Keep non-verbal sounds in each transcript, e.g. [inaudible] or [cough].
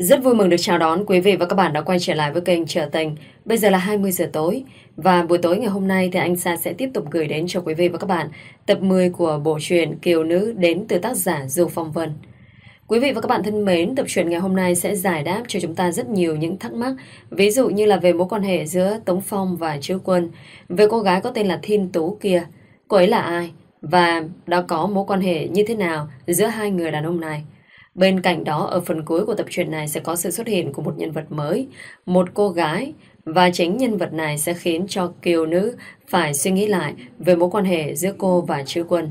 Rất vui mừng được chào đón quý vị và các bạn đã quay trở lại với kênh Trở Tình. Bây giờ là 20 giờ tối và buổi tối ngày hôm nay thì anh Sa sẽ tiếp tục gửi đến cho quý vị và các bạn tập 10 của bộ truyện Kiều Nữ đến từ tác giả Du Phong Vân. Quý vị và các bạn thân mến, tập truyện ngày hôm nay sẽ giải đáp cho chúng ta rất nhiều những thắc mắc, ví dụ như là về mối quan hệ giữa Tống Phong và Trứ Quân, về cô gái có tên là Thiên Tú kia, cô ấy là ai và đã có mối quan hệ như thế nào giữa hai người đàn ông này. Bên cạnh đó, ở phần cuối của tập truyện này sẽ có sự xuất hiện của một nhân vật mới, một cô gái, và chính nhân vật này sẽ khiến cho kiều nữ phải suy nghĩ lại về mối quan hệ giữa cô và chữ quân.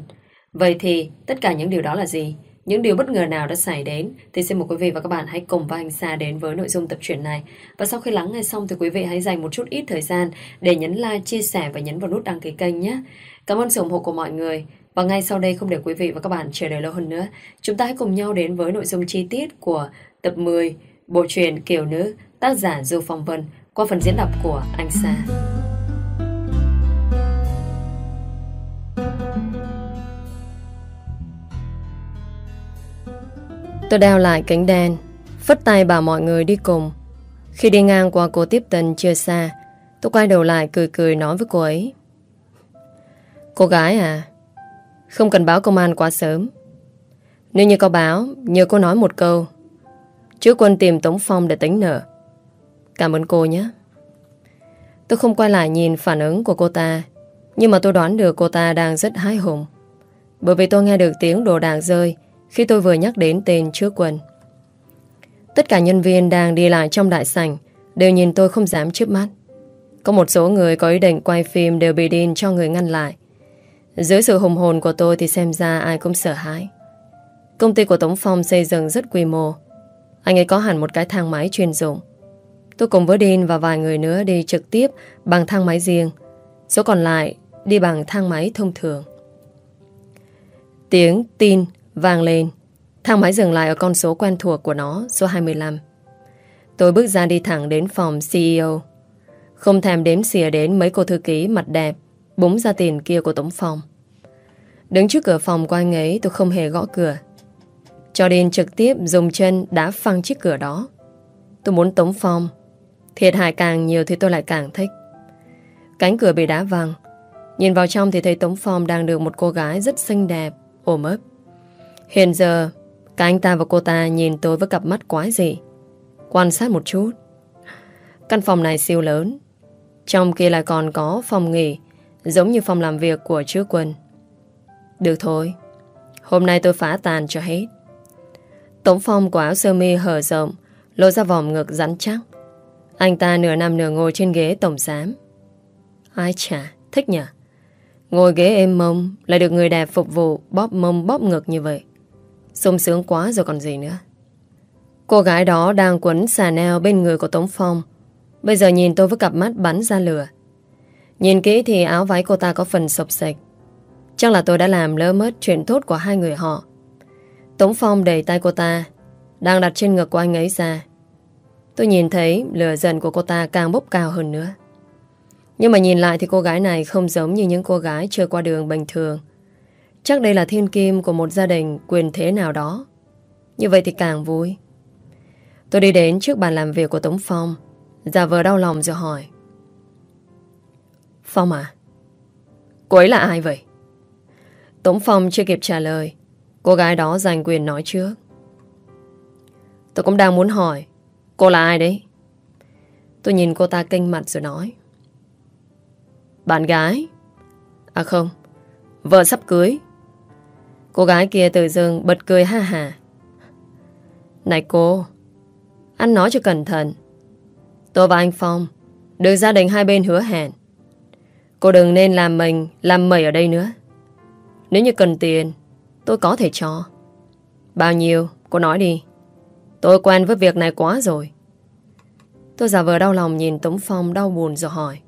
Vậy thì, tất cả những điều đó là gì? Những điều bất ngờ nào đã xảy đến thì xin mời quý vị và các bạn hãy cùng với anh Sa đến với nội dung tập truyện này. Và sau khi lắng nghe xong thì quý vị hãy dành một chút ít thời gian để nhấn like, chia sẻ và nhấn vào nút đăng ký kênh nhé. Cảm ơn sự ủng hộ của mọi người. Và ngay sau đây không để quý vị và các bạn chờ đợi lâu hơn nữa, chúng ta hãy cùng nhau đến với nội dung chi tiết của tập 10 bộ truyền Kiều Nữ tác giả Du Phong Vân qua phần diễn đọc của Anh Sa. Tôi đeo lại cánh đen, phất tay bảo mọi người đi cùng. Khi đi ngang qua cô tiếp tân chưa xa, tôi quay đầu lại cười cười nói với cô ấy. Cô gái à, không cần báo công an quá sớm. Nếu như có báo, Nhờ cô nói một câu. Chứ quân tìm Tống Phong để tính nợ. Cảm ơn cô nhé. Tôi không quay lại nhìn phản ứng của cô ta, Nhưng mà tôi đoán được cô ta đang rất hái hùng. Bởi vì tôi nghe được tiếng đồ đạc rơi Khi tôi vừa nhắc đến tên trước quân. Tất cả nhân viên đang đi lại trong đại sảnh Đều nhìn tôi không dám chớp mắt. Có một số người có ý định quay phim Đều bị điên cho người ngăn lại dưới sự hùng hồn của tôi thì xem ra ai cũng sợ hãi. Công ty của Tống Phong xây dựng rất quy mô. Anh ấy có hẳn một cái thang máy chuyên dụng. Tôi cùng với dean và vài người nữa đi trực tiếp bằng thang máy riêng. Số còn lại đi bằng thang máy thông thường. Tiếng tin vang lên. Thang máy dừng lại ở con số quen thuộc của nó, số 25. Tôi bước ra đi thẳng đến phòng CEO. Không thèm đếm xìa đến mấy cô thư ký mặt đẹp búng ra tiền kia của Tống Phong. Đứng trước cửa phòng của anh ấy tôi không hề gõ cửa. Cho đến trực tiếp dùng chân đá phăng chiếc cửa đó. Tôi muốn Tống Phong. Thiệt hại càng nhiều thì tôi lại càng thích. Cánh cửa bị đá văng. Nhìn vào trong thì thấy Tống Phong đang được một cô gái rất xinh đẹp, ôm ấp. Hiện giờ, cả anh ta và cô ta nhìn tôi với cặp mắt quái gì. Quan sát một chút. Căn phòng này siêu lớn. Trong kia lại còn có phòng nghỉ Giống như phòng làm việc của chứa quân được thôi. Hôm nay tôi phá tàn cho hết. Tổng phong của áo sơ mi hở rộng, Lộ ra vòng ngực rắn chắc. Anh ta nửa nằm nửa ngồi trên ghế tổng giám. Ai chả Thích nhỉ Ngồi ghế êm mông Lại được người đẹp phục vụ Bóp mông bóp ngực như vậy. Sung sướng quá rồi còn gì nữa. Cô gái đó đang quấn xà neo bên người của Tống Phong. Bây giờ nhìn tôi với cặp mắt bắn ra lửa. Nhìn kỹ thì áo váy cô ta có phần sộc sạch. Chắc là tôi đã làm lỡ mất chuyện tốt của hai người họ. Tống Phong đẩy tay cô ta, Đang đặt trên ngực của anh ấy ra. Tôi nhìn thấy lửa giận của cô ta càng bốc cao hơn nữa. Nhưng mà nhìn lại thì cô gái này không giống như những cô gái chưa qua đường bình thường. Chắc đây là thiên kim của một gia đình quyền thế nào đó. Như vậy thì càng vui. Tôi đi đến trước bàn làm việc của Tống Phong. Giả vờ đau lòng rồi hỏi. Phong à? Cô ấy là ai vậy? Tống Phong chưa kịp trả lời. Cô gái đó giành quyền nói trước. Tôi cũng đang muốn hỏi. Cô là ai đấy? Tôi nhìn cô ta kinh mặt rồi nói. Bạn gái? À không, vợ sắp cưới. Cô gái kia từ dưng bật cười ha hà. Này cô, anh nói cho cẩn thận. Tôi và anh Phong được gia đình hai bên hứa hẹn Cô đừng nên làm mình Làm mẩy ở đây nữa nếu như cần tiền, Tôi có thể cho. Bao nhiêu? Cô nói đi. Tôi quen với việc này quá rồi. Tôi giả vờ đau lòng nhìn Tống Phong đau buồn rồi hỏi.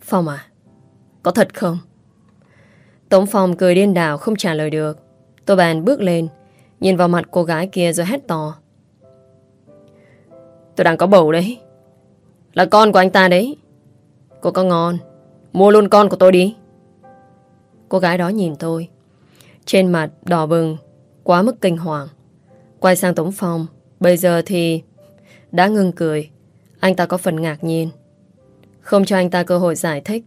Phong à Có thật không? Tống Phong cười điên đảo, không trả lời được. Tôi bàn bước lên, Nhìn vào mặt cô gái kia rồi hét to. Tôi đang có bầu đấy. Là con của anh ta đấy. Cô có ngon. Mua luôn con của tôi đi. Cô gái đó nhìn tôi. Trên mặt đỏ bừng, Quá mức kinh hoàng. Quay sang Tống Phong, Bây giờ thì đã ngưng cười. Anh ta có phần ngạc nhiên. Không cho anh ta cơ hội giải thích,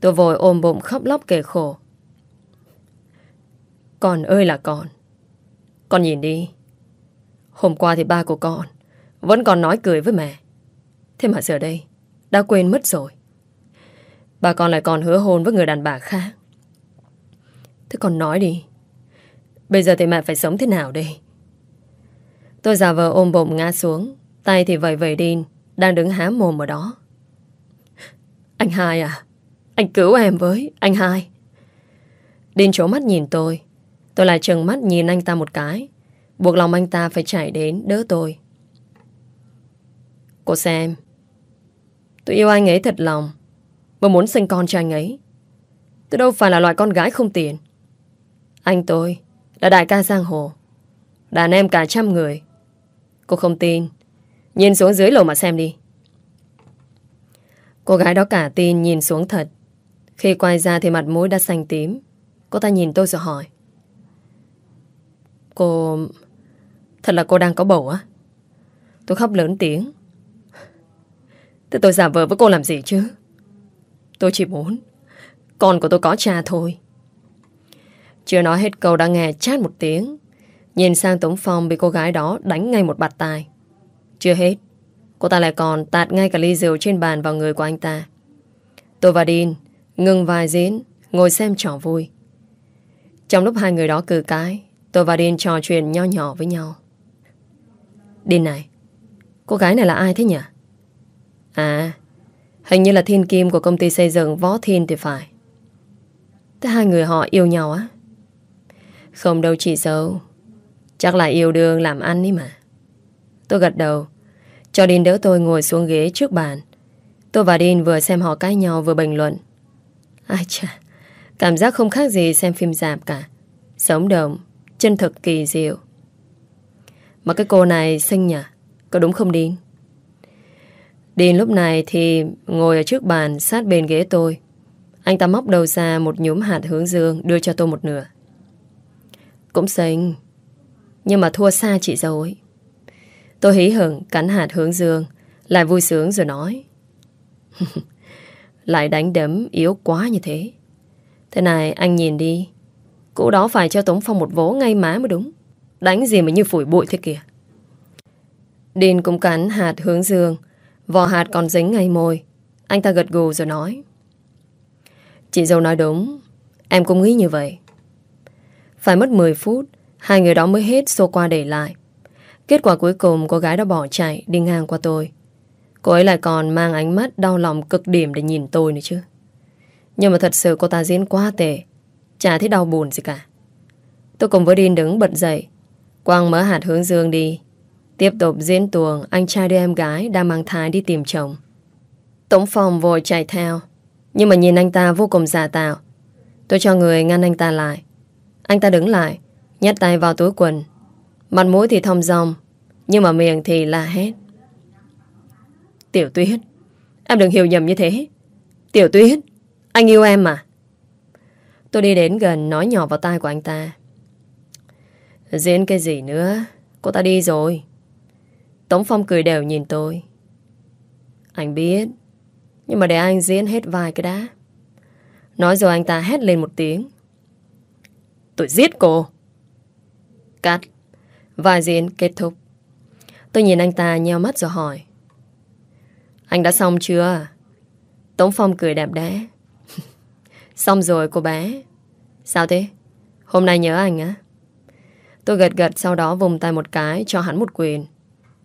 Tôi vội ôm bụng khóc lóc kể khổ. Con ơi là con. Con nhìn đi. Hôm qua thì ba của con Vẫn còn nói cười với mẹ. Thế mà giờ đây, Đã quên mất rồi. Bà con lại còn hứa hôn với người đàn bà khác. Thế còn nói đi. Bây giờ thì mẹ phải sống thế nào đây? Tôi giả vờ ôm bụng ngã xuống, Tay thì vầy vầy đi Đang đứng há mồm ở đó. Anh hai à Anh cứu em với, Anh hai. Đinh trố mắt nhìn tôi Tôi lại trừng mắt nhìn anh ta một cái. Buộc lòng anh ta phải chạy đến đỡ tôi. Cô xem, Tôi yêu anh ấy thật lòng Và muốn sinh con cho anh ấy, Tôi đâu phải là loại con gái không tiền. Anh tôi, Là đại ca giang hồ. Đàn em cả trăm người. Cô không tin. Nhìn xuống dưới lầu mà xem đi. Cô gái đó cả tin nhìn xuống thật. Khi quay ra thì mặt mũi đã xanh tím. Cô ta nhìn tôi rồi hỏi. Cô... Thật là cô đang có bầu á? Tôi khóc lớn tiếng. Thế tôi giả vờ với cô làm gì chứ? Tôi chỉ muốn, Con của tôi có cha thôi. Chưa nói hết câu đã nghe chát một tiếng. Nhìn sang Tống Phong bị cô gái đó đánh ngay một bạt tai. Chưa hết, Cô ta lại còn tạt ngay cả ly rượu trên bàn vào người của anh ta. Tôi và Dean ngừng vài diễn, Ngồi xem trò vui. Trong lúc hai người đó cử cái Tôi và Dean trò chuyện nho nhỏ với nhau. Dean này, Cô gái này là ai thế nhỉ? À Hình như là thiên kim của công ty xây dựng Võ Thiên thì phải. Thế hai người họ yêu nhau á. Không đâu chị dâu. Chắc là yêu đương làm ăn đi mà. Tôi gật đầu. Cho Đin đỡ tôi ngồi xuống ghế trước bàn. Tôi và Đin vừa xem họ cãi nhau vừa bình luận. Ai chà, Cảm giác không khác gì xem phim giảm cả. Sống động, Chân thực kỳ diệu. Mà cái cô này xinh nhỉ? Có đúng không Đin Đin lúc này thì ngồi ở trước bàn sát bên ghế tôi. Anh ta móc đầu ra một nhúm hạt hướng dương Đưa cho tôi một nửa. Cũng xinh. Nhưng mà thua xa chị dâu ấy. Tôi hí hưởng cắn hạt hướng dương, Lại vui sướng rồi nói. [laughs] Lại đánh đấm yếu quá như thế. Thế này, anh nhìn đi. Cũ đó phải cho Tống Phong một vố ngay má mới đúng. Đánh gì mà như phủi bụi thế kìa. Đinh cũng cắn hạt hướng dương, Vò hạt còn dính ngay môi. Anh ta gật gù rồi nói. Chị dâu nói đúng, Em cũng nghĩ như vậy. Phải mất 10 phút, Hai người đó mới hết xô qua để lại. Kết quả cuối cùng cô gái đã bỏ chạy, Đi ngang qua tôi. Cô ấy lại còn mang ánh mắt đau lòng cực điểm Để nhìn tôi nữa chứ. Nhưng mà thật sự cô ta diễn quá tệ, Chả thấy đau buồn gì cả. Tôi cùng với Đin đứng bật dậy. Quang mở hạt hướng dương đi. Tiếp tục diễn tuồng, Anh trai đưa em gái đang mang thai đi tìm chồng. Tổng phòng vội chạy theo. Nhưng mà nhìn anh ta vô cùng giả tạo. Tôi cho người ngăn anh ta lại. Anh ta đứng lại, Nhét tay vào túi quần. Mặt mũi thì thông dong, Nhưng mà miệng thì la hét. Tiểu tuyết, Em đừng hiểu nhầm như thế. Tiểu tuyết, Anh yêu em mà. Tôi đi đến gần nói nhỏ vào tai của anh ta. Diễn cái gì nữa? Cô ta đi rồi. Tống Phong cười đều nhìn tôi. Anh biết, Nhưng mà để anh diễn hết vai cái đã. Nói rồi anh ta hét lên một tiếng. Tôi giết cô Cắt. vài diễn kết thúc. Tôi nhìn anh ta nheo mắt rồi hỏi. Anh đã xong chưa? Tống Phong cười đẹp đẽ. [laughs] xong rồi, cô bé. Sao thế? Hôm nay nhớ anh á? Tôi gật gật sau đó vùng tay một cái cho hắn một quyền.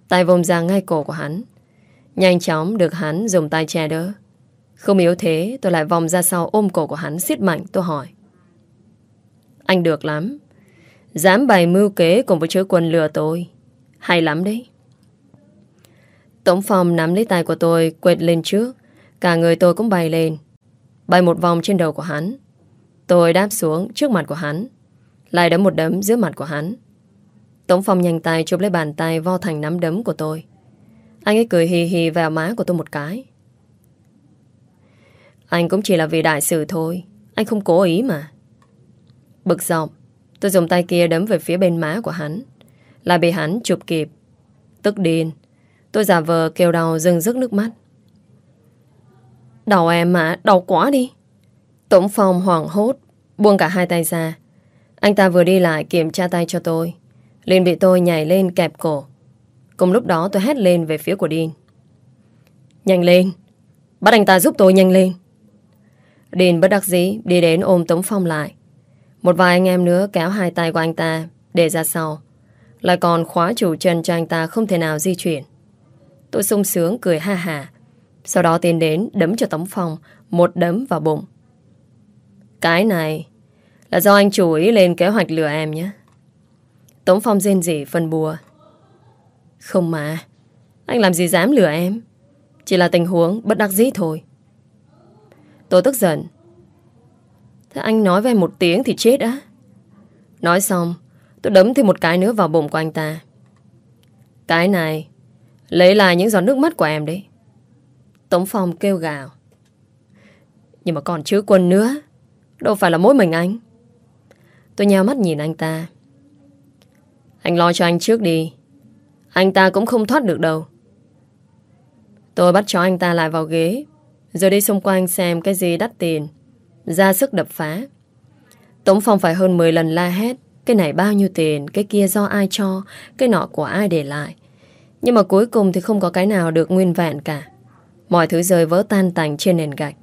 Tay vùng ra ngay cổ của hắn. Nhanh chóng được hắn dùng tay che đỡ. Không yếu thế, tôi lại vòng ra sau ôm cổ của hắn siết mạnh, tôi hỏi. Anh được lắm. Dám bày mưu kế cùng với chứa quân lừa tôi. Hay lắm đấy. Tổng phòng nắm lấy tay của tôi, Quệt lên trước. Cả người tôi cũng bay lên. Bay một vòng trên đầu của hắn. Tôi đáp xuống trước mặt của hắn. Lại đấm một đấm giữa mặt của hắn. Tổng phòng nhanh tay chụp lấy bàn tay Vo thành nắm đấm của tôi. Anh ấy cười hì hì vào má của tôi một cái. Anh cũng chỉ là vì đại sự thôi. Anh không cố ý mà. Bực dọc. Tôi dùng tay kia đấm về phía bên má của hắn. Là bị hắn chụp kịp. Tức điên. Tôi giả vờ kêu đau rưng rức nước mắt. Đau em mà, Đau quá đi. Tống Phong hoảng hốt, Buông cả hai tay ra. Anh ta vừa đi lại kiểm tra tay cho tôi. Liền bị tôi nhảy lên kẹp cổ. Cùng lúc đó tôi hét lên về phía của điên. Nhanh lên. Bắt anh ta giúp tôi nhanh lên. Điên bất đắc dĩ đi đến ôm Tống Phong lại. Một vài anh em nữa kéo hai tay của anh ta Để ra sau. Lại còn khóa chủ chân cho anh ta không thể nào di chuyển. Tôi sung sướng cười ha hà. Sau đó tiến đến đấm cho Tống Phong Một đấm vào bụng. Cái này Là do anh chủ ý lên kế hoạch lừa em nhé. Tống Phong rên rỉ phân bùa Không mà, Anh làm gì dám lừa em? Chỉ là tình huống bất đắc dĩ thôi. Tôi tức giận. Thế anh nói với em một tiếng thì chết á. Nói xong, Tôi đấm thêm một cái nữa vào bụng của anh ta. Cái này, Lấy lại những giọt nước mắt của em đấy. Tống Phong kêu gào. Nhưng mà còn chứa quân nữa. Đâu phải là mỗi mình anh. Tôi nheo mắt nhìn anh ta. Anh lo cho anh trước đi. Anh ta cũng không thoát được đâu. Tôi bắt cho anh ta lại vào ghế, Rồi đi xung quanh xem cái gì đắt tiền. Ra sức đập phá. Tống Phong phải hơn 10 lần la hét, Cái này bao nhiêu tiền, Cái kia do ai cho, Cái nọ của ai để lại? Nhưng mà cuối cùng thì không có cái nào được nguyên vẹn cả. Mọi thứ rơi vỡ tan tành trên nền gạch.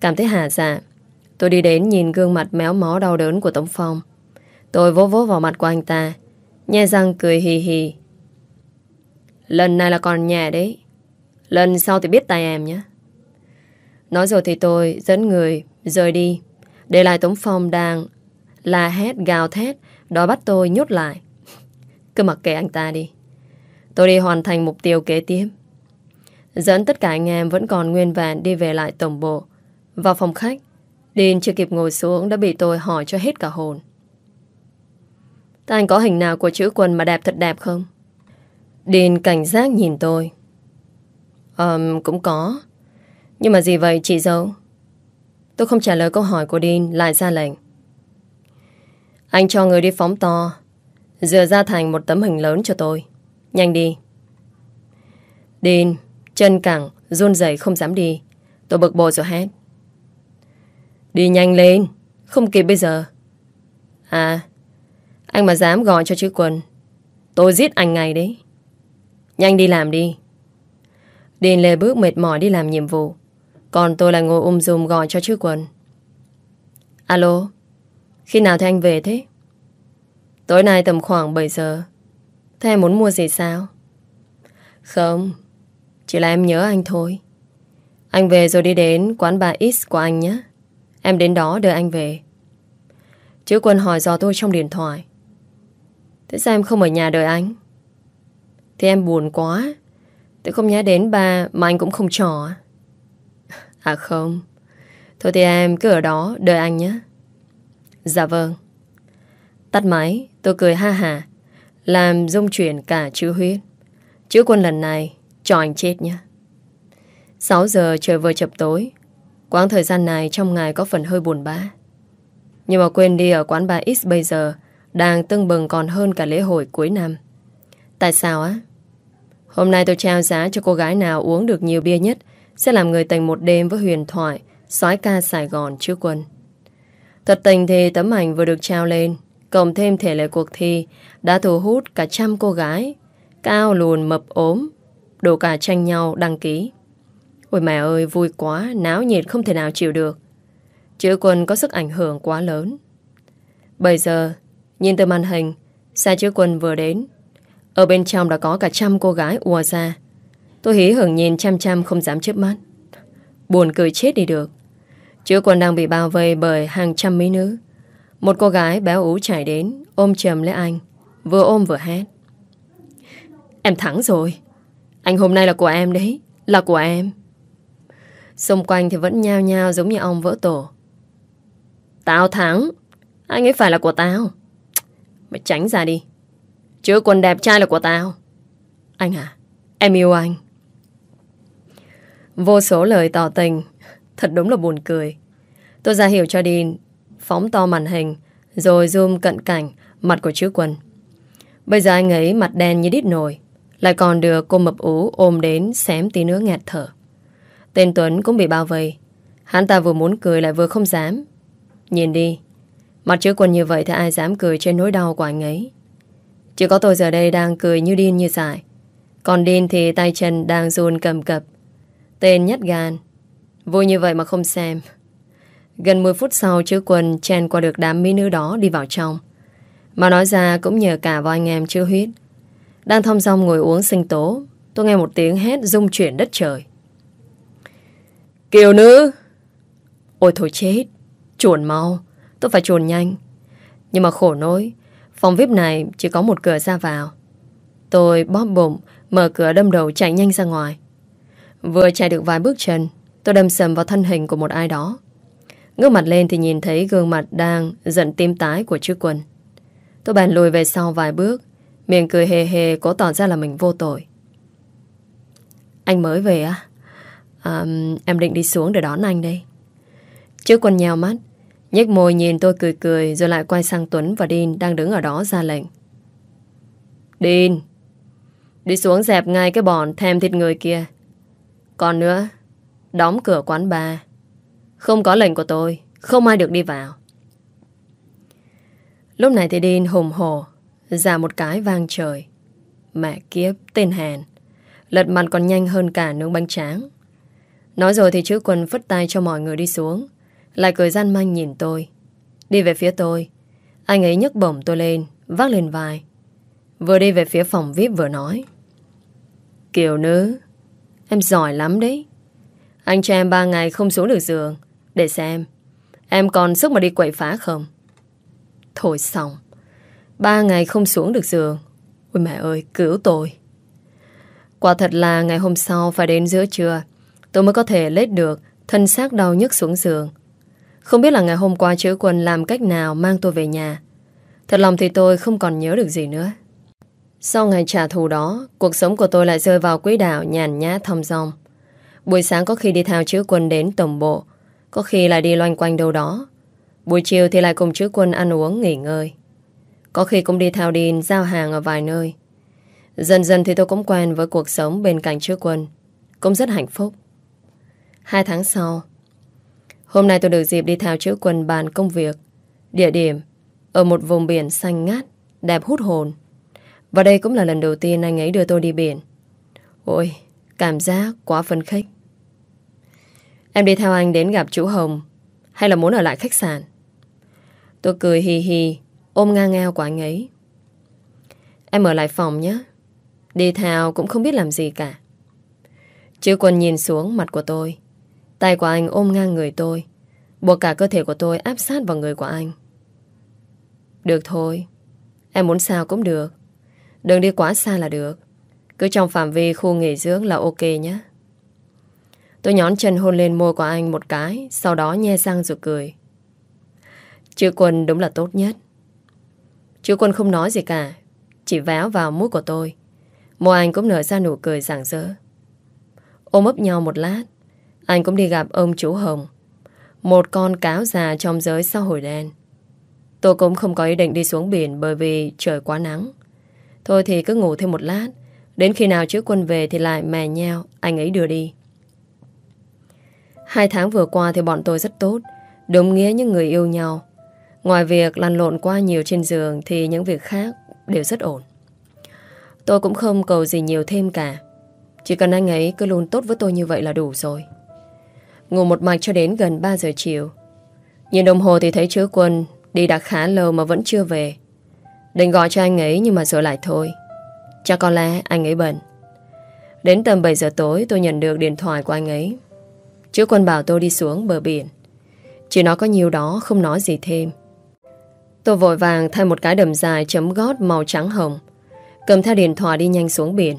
Cảm thấy hà dạ. Tôi đi đến nhìn gương mặt méo mó đau đớn của Tống Phong. Tôi vỗ vỗ vào mặt của anh ta, Nhe răng cười hì hì. Lần này là còn nhẹ đấy. Lần sau thì biết tay em nhé. Nói rồi thì tôi dẫn người rời đi. Để lại Tống Phong đang la hét gào thét Đó bắt tôi nhốt lại. Cứ mặc kệ anh ta đi. Tôi đi hoàn thành mục tiêu kế tiếp. Dẫn tất cả anh em vẫn còn nguyên vẹn đi về lại tổng bộ. Vào phòng khách Điên chưa kịp ngồi xuống đã bị tôi hỏi cho hết cả hồn. Anh có hình nào của chữ quân mà đẹp thật đẹp không? Điên cảnh giác nhìn tôi. Um, Cũng có. Nhưng mà gì vậy chị dâu? Tôi không trả lời câu hỏi của Dean, Lại ra lệnh. Anh cho người đi phóng to Dựa ra thành một tấm hình lớn cho tôi. Nhanh đi. Dean, Chân cẳng, run rẩy không dám đi. Tôi bực bội rồi hét. Đi nhanh lên, Không kịp bây giờ. À Anh mà dám gọi cho chữ quân Tôi giết anh ngay đấy. Nhanh đi làm đi. Điền lê bước mệt mỏi đi làm nhiệm vụ. Còn tôi lại ngồi um dùm gọi cho chữ quần. Alo, Khi nào thì anh về thế? Tối nay tầm khoảng 7 giờ. Thế em muốn mua gì sao? Không, Chỉ là em nhớ anh thôi. Anh về rồi đi đến quán bà X của anh nhé. Em đến đó đợi anh về. Chữ quân hỏi dò tôi trong điện thoại. Thế sao em không ở nhà đợi anh? Thì em buồn quá. Tôi không nhớ đến ba Mà anh cũng không trò. À không Thôi thì em cứ ở đó, đợi anh nhé Dạ vâng Tắt máy, tôi cười ha hà, Làm dung chuyển cả chữ huyết Chữ quân lần này, Cho anh chết nhé 6 giờ trời vừa chập tối Quãng thời gian này trong ngày có phần hơi buồn bã. Nhưng mà quên đi ở quán bar X bây giờ đang tưng bừng còn hơn cả lễ hội cuối năm. Tại sao á? Hôm nay tôi trao giá cho cô gái nào uống được nhiều bia nhất sẽ làm người tình một đêm với huyền thoại, soái ca Sài Gòn trước quân. Thật tình thì tấm ảnh vừa được trao lên, cộng thêm thể lệ cuộc thi, đã thu hút cả trăm cô gái, cao lùn mập ốm, đủ cả tranh nhau đăng ký. Ôi mẹ ơi, vui quá, Náo nhiệt không thể nào chịu được Chữ quân có sức ảnh hưởng quá lớn Bây giờ, Nhìn từ màn hình, Xe chữ quân vừa đến Ở bên trong đã có cả trăm cô gái ùa ra Tôi hí hưởng nhìn chăm chăm không dám chớp mắt. Buồn cười chết đi được. Chứ còn đang bị bao vây bởi hàng trăm mỹ nữ. Một cô gái béo ú chạy đến, Ôm chầm lấy anh, Vừa ôm vừa hét. Em thắng rồi. Anh hôm nay là của em đấy, Là của em. Xung quanh thì vẫn nhao nhao giống như ông vỡ tổ. Tao thắng. Anh ấy phải là của tao. Mày tránh ra đi. Chứ quần đẹp trai là của tao. Anh à Em yêu anh. Vô số lời tỏ tình Thật đúng là buồn cười Tôi ra hiểu cho Dean, Phóng to màn hình, Rồi zoom cận cảnh Mặt của chữ quân Bây giờ anh ấy mặt đen như đít nồi, Lại còn được cô mập ú ôm đến xém tí nữa nghẹt thở. Tên Tuấn cũng bị bao vây. Hắn ta vừa muốn cười lại vừa không dám. Nhìn đi. Mặt chữ quân như vậy thì ai dám cười trên nỗi đau của anh ấy. Chỉ có tôi giờ đây đang cười như điên như dại. Còn điên thì tay chân đang run cầm cập. Tên nhất gan. Vui như vậy mà không xem. Gần 10 phút sau, chữ quần chen qua được đám mỹ nữ đó đi vào trong. Mà nói ra cũng nhờ cả vào anh em chưa huyết. Đang thong dong ngồi uống sinh tố, Tôi nghe một tiếng hét rung chuyển đất trời Kiều nữ Ôi thôi chết, Chuồn mau, Tôi phải chuồn nhanh Nhưng mà khổ nỗi, Phòng VIP này chỉ có một cửa ra vào Tôi bóp bụng, Mở cửa đâm đầu chạy nhanh ra ngoài Vừa chạy được vài bước chân Tôi đâm sầm vào thân hình của một ai đó. Ngước mặt lên thì nhìn thấy gương mặt đang giận tim tái của trước quần. Tôi bèn lùi về sau vài bước Miệng cười hề hề Cố tỏ ra là mình vô tội. Anh mới về á? À, Em định đi xuống để đón anh đây. Trước quần nhào mắt nhếch môi nhìn tôi cười cười Rồi lại quay sang Tuấn và Đin Đang đứng ở đó ra lệnh. Đin Đi xuống dẹp ngay cái bọn thèm thịt người kia. Còn nữa, Đóng cửa quán bar. Không có lệnh của tôi, Không ai được đi vào. Lúc này thì Đin hùng hổ ra một cái vang trời. Mẹ kiếp, tên hèn Lật mặt còn nhanh hơn cả nướng bánh tráng. Nói rồi thì chữ quân phất tay cho mọi người đi xuống. Lại cười gian manh nhìn tôi. Đi về phía tôi. Anh ấy nhấc bổng tôi lên, Vác lên vai. Vừa đi về phía phòng VIP vừa nói. Kiều nữ Em giỏi lắm đấy. Anh cho em ba ngày không xuống được giường. Để xem, Em còn sức mà đi quậy phá không? Thôi xong, Ba ngày không xuống được giường. Ôi mẹ ơi, cứu tôi. Quả thật là ngày hôm sau Phải đến giữa trưa, Tôi mới có thể lết được Thân xác đau nhức xuống giường. Không biết là ngày hôm qua chữ quân làm cách nào Mang tôi về nhà. Thật lòng thì tôi không còn nhớ được gì nữa. Sau ngày trả thù đó Cuộc sống của tôi lại rơi vào quỹ đạo Nhàn nhã thong dong Buổi sáng có khi đi thao chữ quân đến tổng bộ Có khi lại đi loanh quanh đâu đó Buổi chiều thì lại cùng chữ quân ăn uống nghỉ ngơi có khi cũng đi thao điên, giao hàng ở vài nơi. Dần dần thì tôi cũng quen với cuộc sống bên cạnh chữ quân. Cũng rất hạnh phúc. Hai tháng sau, hôm nay tôi được dịp đi thao chữ quân bàn công việc. Địa điểm ở một vùng biển xanh ngát, đẹp hút hồn. Và đây cũng là lần đầu tiên anh ấy đưa tôi đi biển. Ôi, cảm giác quá phấn khích. Em đi theo anh đến gặp chú Hồng hay là muốn ở lại khách sạn? Tôi cười hì hì Ôm ngang ngao của anh ấy Em ở lại phòng nhé Đi theo cũng không biết làm gì cả Chữ quân nhìn xuống mặt của tôi Tay của anh ôm ngang người tôi Buộc cả cơ thể của tôi áp sát vào người của anh Được thôi Em muốn sao cũng được Đừng đi quá xa là được. Cứ trong phạm vi khu nghỉ dưỡng là ok nhé. Tôi nhón chân hôn lên môi của anh một cái, Sau đó nhe răng rồi cười. Chữ quân đúng là tốt nhất. Chữ Quân không nói gì cả, Chỉ véo vào mũi của tôi. Môi anh cũng nở ra nụ cười rạng rỡ. Ôm ấp nhau một lát, Anh cũng đi gặp ông chú Hồng, Một con cáo già trong giới xã hội đen. Tôi cũng không có ý định đi xuống biển Bởi vì trời quá nắng. Thôi thì cứ ngủ thêm một lát Đến khi nào chú Quân về thì lại mè nhau Anh ấy đưa đi Hai tháng vừa qua thì bọn tôi rất tốt, Đúng nghĩa những người yêu nhau Ngoài việc lăn lộn qua nhiều trên giường thì những việc khác đều rất ổn. Tôi cũng không cầu gì nhiều thêm cả. Chỉ cần anh ấy cứ luôn tốt với tôi như vậy là đủ rồi. Ngủ một mạch cho đến gần 3 giờ chiều. Nhìn đồng hồ thì thấy chứa quân đi đã khá lâu mà vẫn chưa về. Định gọi cho anh ấy nhưng mà rồi lại thôi. Chắc có lẽ anh ấy bận. Đến tầm 7 giờ tối, tôi nhận được điện thoại của anh ấy. Chứ quân bảo tôi đi xuống bờ biển. Chỉ nói có nhiều đó, không nói gì thêm. Tôi vội vàng thay một cái đầm dài chấm gót màu trắng hồng. Cầm theo điện thoại đi nhanh xuống biển.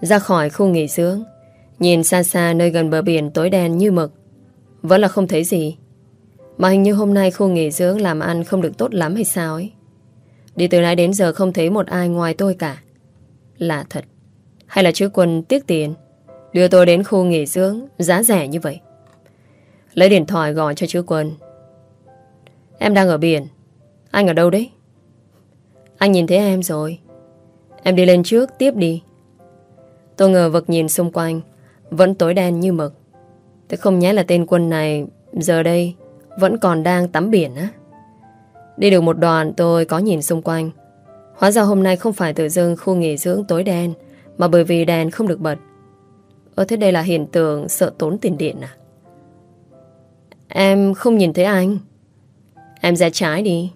Ra khỏi khu nghỉ dưỡng. Nhìn xa xa nơi gần bờ biển tối đen như mực. Vẫn là không thấy gì. Mà hình như hôm nay khu nghỉ dưỡng làm ăn không được tốt lắm hay sao ấy. Đi từ nãy đến giờ không thấy một ai ngoài tôi cả. là thật. Hay là chữ quân tiếc tiền, Đưa tôi đến khu nghỉ dưỡng Giá rẻ như vậy? Lấy điện thoại gọi cho chữ quân. Em đang ở biển. Anh ở đâu đấy? Anh nhìn thấy em rồi. Em đi lên trước tiếp đi. Tôi ngờ vực nhìn xung quanh, Vẫn tối đen như mực. Tôi không nhớ là tên quân này Giờ đây vẫn còn đang tắm biển á? Đi được một đoạn, tôi có nhìn xung quanh. Hóa ra hôm nay không phải tự dưng khu nghỉ dưỡng tối đen, Mà bởi vì đèn không được bật. Ơ, thế đây là hiện tượng sợ tốn tiền điện à? Em không nhìn thấy anh. Em ra trái đi.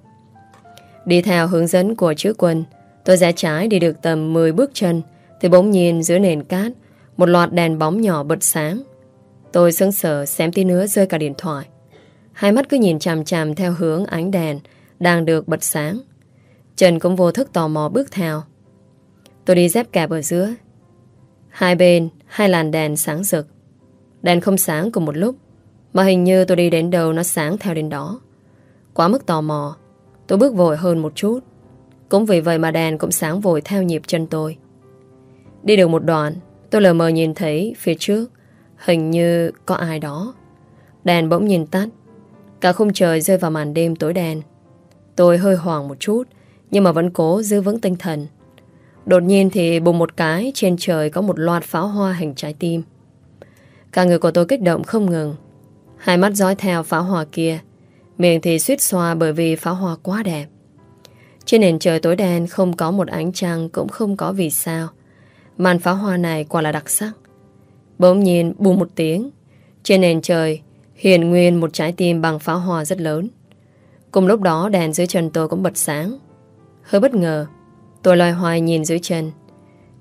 Đi theo hướng dẫn của chữ quân, Tôi ra trái đi được tầm 10 bước chân, Thì bỗng nhiên giữa nền cát, Một loạt đèn bóng nhỏ bật sáng. Tôi sững sờ xem tí nữa rơi cả điện thoại. Hai mắt cứ nhìn chằm chằm theo hướng ánh đèn đang được bật sáng. Trần cũng vô thức tò mò bước theo. Tôi đi dép cạp ở giữa. Hai bên, Hai làn đèn sáng rực. Đèn không sáng cùng một lúc, Mà hình như tôi đi đến đâu nó sáng theo đến đó. Quá mức tò mò, Tôi bước vội hơn một chút. Cũng vì vậy mà đèn cũng sáng vội theo nhịp chân tôi. Đi được một đoạn, Tôi lờ mờ nhìn thấy phía trước, Hình như có ai đó. Đèn bỗng nhìn tắt. Cả khung trời rơi vào màn đêm tối đen. Tôi hơi hoảng một chút, Nhưng mà vẫn cố giữ vững tinh thần. Đột nhiên thì bùng một cái, Trên trời có một loạt pháo hoa hình trái tim. Cả người của tôi kích động không ngừng. Hai mắt dõi theo pháo hoa kia. Miệng thì suýt xoa bởi vì pháo hoa quá đẹp. Trên nền trời tối đen Không có một ánh trăng, Cũng không có vì sao. Màn pháo hoa này quả là đặc sắc. Bỗng nhiên bùng một tiếng. Trên nền trời Hiện nguyên một trái tim bằng pháo hoa rất lớn. Cùng lúc đó, đèn dưới chân tôi cũng bật sáng. Hơi bất ngờ, Tôi loài hoài nhìn dưới chân.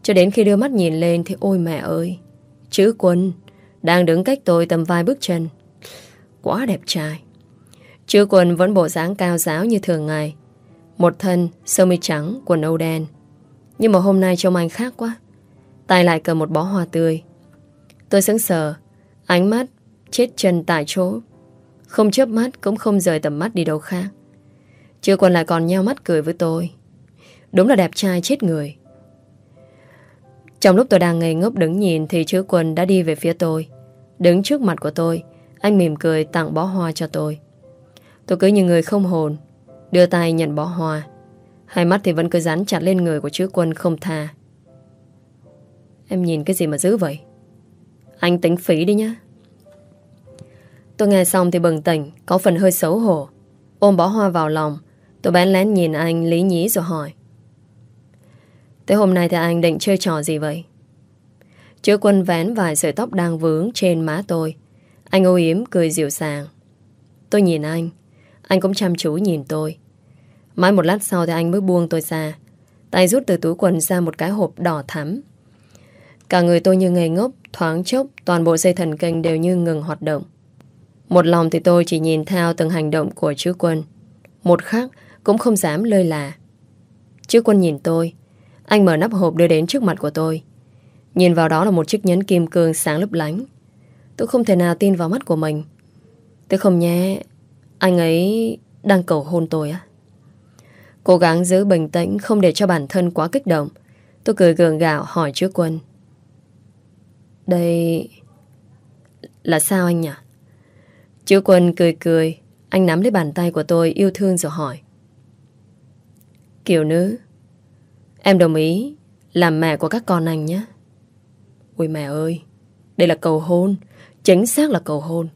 Cho đến khi đưa mắt nhìn lên Thì ôi mẹ ơi, Chữ quân Đang đứng cách tôi tầm vài bước chân. Quá đẹp trai. Chữ quân vẫn bộ dáng cao giáo như thường ngày. Một thân sơ mi trắng, Quần âu đen. Nhưng mà hôm nay trông anh khác quá. Tay lại cầm một bó hoa tươi. Tôi sững sờ, Ánh mắt chết chân tại chỗ. Không chớp mắt cũng không rời tầm mắt đi đâu khác. Chưa còn lại còn nhau mắt cười với tôi. Đúng là đẹp trai chết người. Trong lúc tôi đang ngây ngốc đứng nhìn Thì chứa quân đã đi về phía tôi. Đứng trước mặt của tôi, Anh mỉm cười tặng bó hoa cho tôi. Tôi cứ như người không hồn, Đưa tay nhận bó hoa. Hai mắt thì vẫn cứ dán chặt lên người của chứa quân không tha. Em nhìn cái gì mà dữ vậy? Anh tính phí đi nhá. Tôi nghe xong thì bừng tỉnh, Có phần hơi xấu hổ. Ôm bó hoa vào lòng, Tôi bán lén nhìn anh lý nhí rồi hỏi. Tới hôm nay thì anh định chơi trò gì vậy? Chứa quân vén vài sợi tóc đang vướng trên má tôi. Anh ô yếm cười dịu sàng Tôi nhìn anh Anh cũng chăm chú nhìn tôi. Mãi một lát sau thì anh mới buông tôi ra, Tay rút từ túi quần ra một cái hộp đỏ thắm. Cả người tôi như ngây ngốc, Thoáng chốc Toàn bộ dây thần kinh đều như ngừng hoạt động. Một lòng thì tôi chỉ nhìn theo từng hành động của chữ quân. Một khắc Cũng không dám lơi là. Chữ quân nhìn tôi. Anh mở nắp hộp đưa đến trước mặt của tôi. Nhìn vào đó là một chiếc nhẫn kim cương sáng lấp lánh. Tôi không thể nào tin vào mắt của mình. Tôi không nhé, Anh ấy đang cầu hôn tôi á. Cố gắng giữ bình tĩnh, Không để cho bản thân quá kích động. Tôi cười gượng gạo hỏi trước quân. Đây... Là sao anh nhỉ? Chú Quân cười cười, Anh nắm lấy bàn tay của tôi yêu thương rồi hỏi. Kiều nữ, Em đồng ý Làm mẹ của các con anh nhé. Ôi mẹ ơi, Đây là cầu hôn, Chính xác là cầu hôn.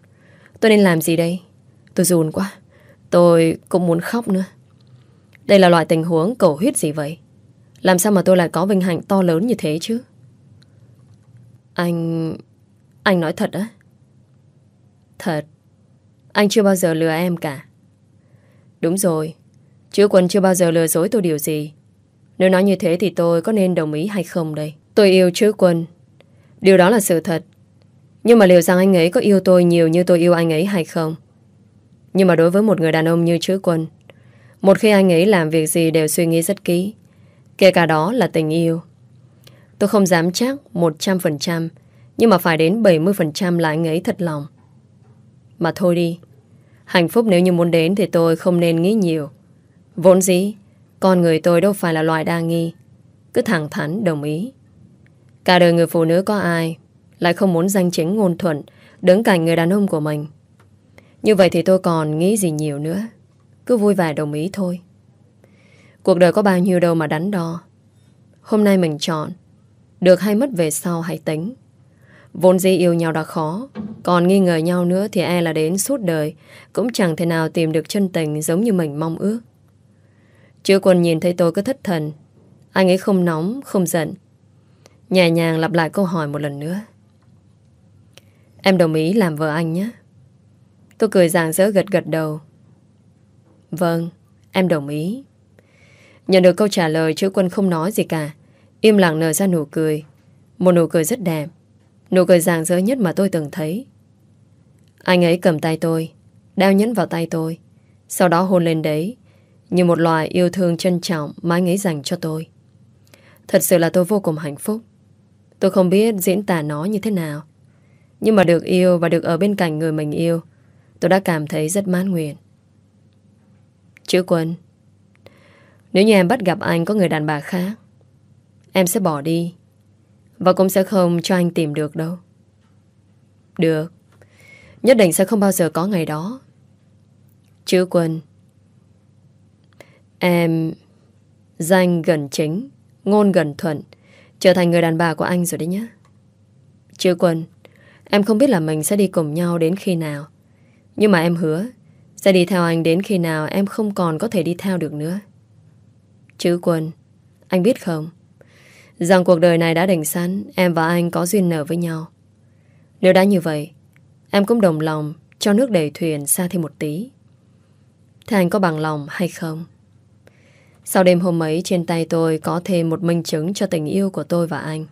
Tôi nên làm gì đây? Tôi run quá, Tôi cũng muốn khóc nữa. Đây là loại tình huống cầu huyết gì vậy? Làm sao mà tôi lại có vinh hạnh to lớn như thế chứ? Anh... Anh nói thật á? Thật. Anh chưa bao giờ lừa em cả. Đúng rồi. Chứ quân chưa bao giờ lừa dối tôi điều gì. Nếu nói như thế thì tôi có nên đồng ý hay không đây? Tôi yêu chứ quân. Điều đó là sự thật. Nhưng mà liệu rằng anh ấy có yêu tôi nhiều như tôi yêu anh ấy hay không? Nhưng mà đối với một người đàn ông như chứa quân, một khi anh ấy làm việc gì đều suy nghĩ rất kỹ. Kể cả đó là tình yêu. Tôi không dám chắc 100% Nhưng mà phải đến 70% là anh ấy thật lòng mà thôi đi. Hạnh phúc nếu như muốn đến Thì tôi không nên nghĩ nhiều. Vốn dĩ, Con người tôi đâu phải là loại đa nghi. Cứ thẳng thắn, đồng ý. Cả đời người phụ nữ có ai Lại không muốn danh chính ngôn thuận Đứng cạnh người đàn ông của mình? Như vậy thì tôi còn nghĩ gì nhiều nữa. Cứ vui vẻ, đồng ý thôi. Cuộc đời có bao nhiêu đâu mà đắn đo. Hôm nay mình chọn. Được hay mất về sau hãy tính. Vốn dĩ yêu nhau đã khó. Còn nghi ngờ nhau nữa thì e là đến suốt đời? Cũng chẳng thể nào tìm được chân tình Giống như mình mong ước. Chưa quân nhìn thấy tôi cứ thất thần. Anh ấy không nóng, không giận. Nhẹ nhàng lặp lại câu hỏi một lần nữa. Em đồng ý làm vợ anh nhé. Tôi cười ràng rỡ gật gật đầu. Vâng, em đồng ý. Nhận được câu trả lời chữ quân không nói gì cả. Im lặng nở ra nụ cười. Một nụ cười rất đẹp. Nụ cười ràng rỡ nhất mà tôi từng thấy. Anh ấy cầm tay tôi, Đeo nhẫn vào tay tôi, Sau đó hôn lên đấy, Như một loài yêu thương trân trọng Mà anh ấy dành cho tôi. Thật sự là tôi vô cùng hạnh phúc. Tôi không biết diễn tả nó như thế nào, Nhưng mà được yêu Và được ở bên cạnh người mình yêu, Tôi đã cảm thấy rất mãn nguyện. Chữ quân, Nếu như em bắt gặp anh có người đàn bà khác, Em sẽ bỏ đi. Và cũng sẽ không cho anh tìm được đâu. Được. Nhất định sẽ không bao giờ có ngày đó. Chữ quân. Em Danh gần chính, Ngôn gần thuận, Trở thành người đàn bà của anh rồi đấy nhé Chữ quân, Em không biết là mình sẽ đi cùng nhau đến khi nào. Nhưng mà em hứa, Sẽ đi theo anh đến khi nào em không còn có thể đi theo được nữa. Chữ quân, Anh biết không? Rằng cuộc đời này đã định sẵn Em và anh có duyên nợ với nhau Nếu đã như vậy Em cũng đồng lòng cho nước đầy thuyền xa thêm một tí Thế anh có bằng lòng hay không? Sau đêm hôm ấy trên tay tôi có thêm một minh chứng cho tình yêu của tôi và anh.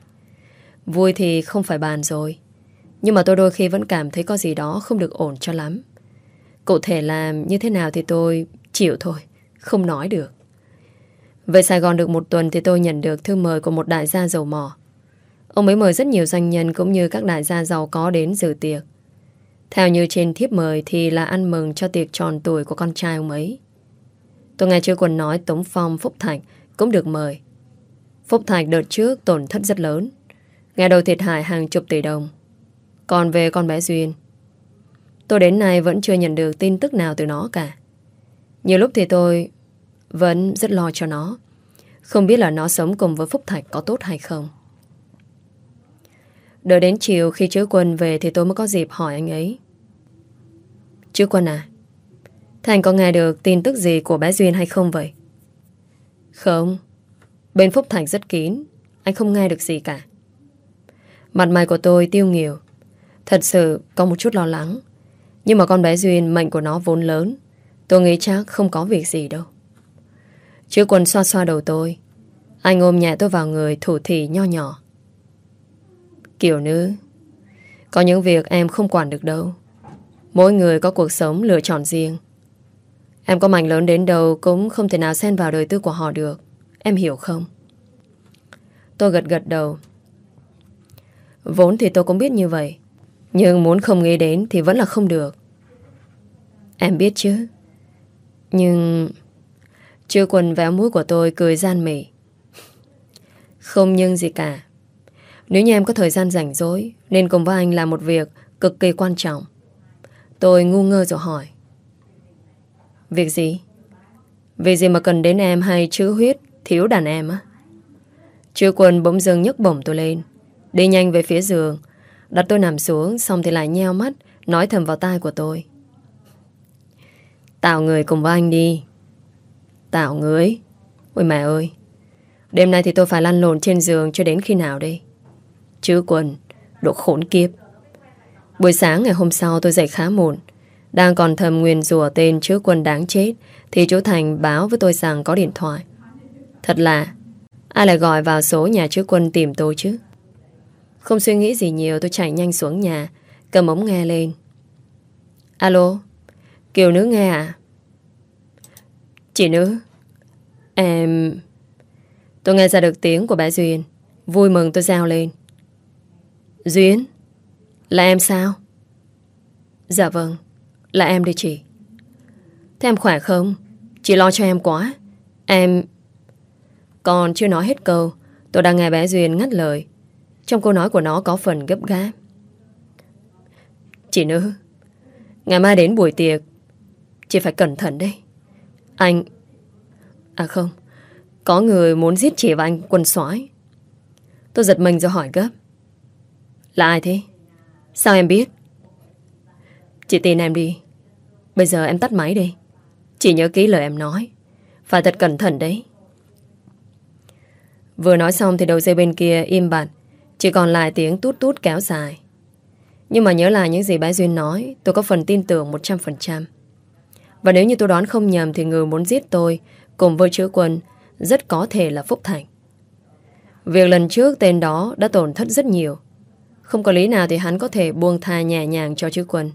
Vui thì không phải bàn rồi. Nhưng mà tôi đôi khi vẫn cảm thấy có gì đó không được ổn cho lắm. Cụ thể làm như thế nào thì tôi chịu thôi, không nói được. Về Sài Gòn được một tuần thì tôi nhận được thư mời của một đại gia dầu mỏ. Ông ấy mời rất nhiều doanh nhân cũng như các đại gia giàu có đến dự tiệc. Theo như trên thiếp mời thì là ăn mừng cho tiệc tròn tuổi của con trai ông ấy. Tôi nghe chưa quần nói Tống Phong, Phúc Thạch cũng được mời. Phúc Thạch đợt trước tổn thất rất lớn. Nghe đầu thiệt hại hàng chục tỷ đồng. Còn về con bé Duyên, tôi đến nay vẫn chưa nhận được tin tức nào từ nó cả. Nhiều lúc thì tôi vẫn rất lo cho nó. Không biết là nó sống cùng với Phúc Thạch có tốt hay không. Đợi đến chiều khi chứa quân về thì tôi mới có dịp hỏi anh ấy. Chứa quân à, Thành có nghe được tin tức gì của bé Duyên hay không vậy? Không. Bên Phúc Thành rất kín. Anh không nghe được gì cả. Mặt mày của tôi tiêu nghỉu. Thật sự có một chút lo lắng. Nhưng mà con bé Duyên mệnh của nó vốn lớn. Tôi nghĩ chắc không có việc gì đâu chứ quân xoa xoa đầu tôi. Anh ôm nhẹ tôi vào người, thủ thị nho nhỏ. Kiểu nữ. Có những việc em không quản được đâu. Mỗi người có cuộc sống lựa chọn riêng. Em có mạnh lớn đến đâu cũng không thể nào xen vào đời tư của họ được. Em hiểu không? Tôi gật gật đầu. Vốn thì tôi cũng biết như vậy. Nhưng muốn không nghĩ đến thì vẫn là không được. Em biết chứ. Nhưng... Chưa quần véo mũi của tôi cười gian mỉ. Không nhưng gì cả. Nếu như em có thời gian rảnh rỗi, Nên cùng với anh làm một việc cực kỳ quan trọng. Tôi ngu ngơ rồi hỏi. Việc gì? Việc gì mà cần đến em hay chữ huyết, Thiếu đàn em á? Chưa quần bỗng dưng nhấc bổng tôi lên. Đi nhanh về phía giường. Đặt tôi nằm xuống, Xong thì lại nheo mắt, Nói thầm vào tai của tôi. Tạo người cùng với anh đi. Tạo người Ôi mẹ ơi. Đêm nay thì tôi phải lăn lộn trên giường cho đến khi nào đây? Chứ quần, Độ khốn kiếp. Buổi sáng ngày hôm sau tôi dậy khá muộn. Đang còn thầm nguyên rủa tên chứ quân đáng chết, Thì chú Thành báo với tôi rằng có điện thoại. Thật là, Ai lại gọi vào số nhà chứa quân tìm tôi chứ? Không suy nghĩ gì nhiều, Tôi chạy nhanh xuống nhà, Cầm ống nghe lên. Alo, Kiều nữ nghe à? Chị nữ. Em. Tôi nghe ra được tiếng của bà Duyên. Vui mừng tôi giao lên. Duyên, Là em sao? Dạ vâng là em đây chị. Thế em khỏe không? Chị lo cho em quá. Em. Còn chưa nói hết câu, Tôi đang nghe bé Duyên ngắt lời. Trong câu nói của nó có phần gấp gáp. Chị nữ, Ngày mai đến buổi tiệc, Chị phải cẩn thận đấy. Anh À không Có người muốn giết chị và anh quân soái Tôi giật mình rồi hỏi gấp. Là ai thế? Sao em biết? Chị tin em đi. Bây giờ em tắt máy đi. Chị nhớ kỹ lời em nói. Phải thật cẩn thận đấy. Vừa nói xong thì đầu dây bên kia im bặt. Chỉ còn lại tiếng tút tút kéo dài. Nhưng mà nhớ lại những gì bái Duyên nói, tôi có phần tin tưởng 100%. Và nếu như tôi đoán không nhầm thì người muốn giết tôi cùng với chữ quân, rất có thể là Phúc Thành. Việc lần trước tên đó đã tổn thất rất nhiều. Không có lý nào thì hắn có thể buông tha nhẹ nhàng cho chữ quân.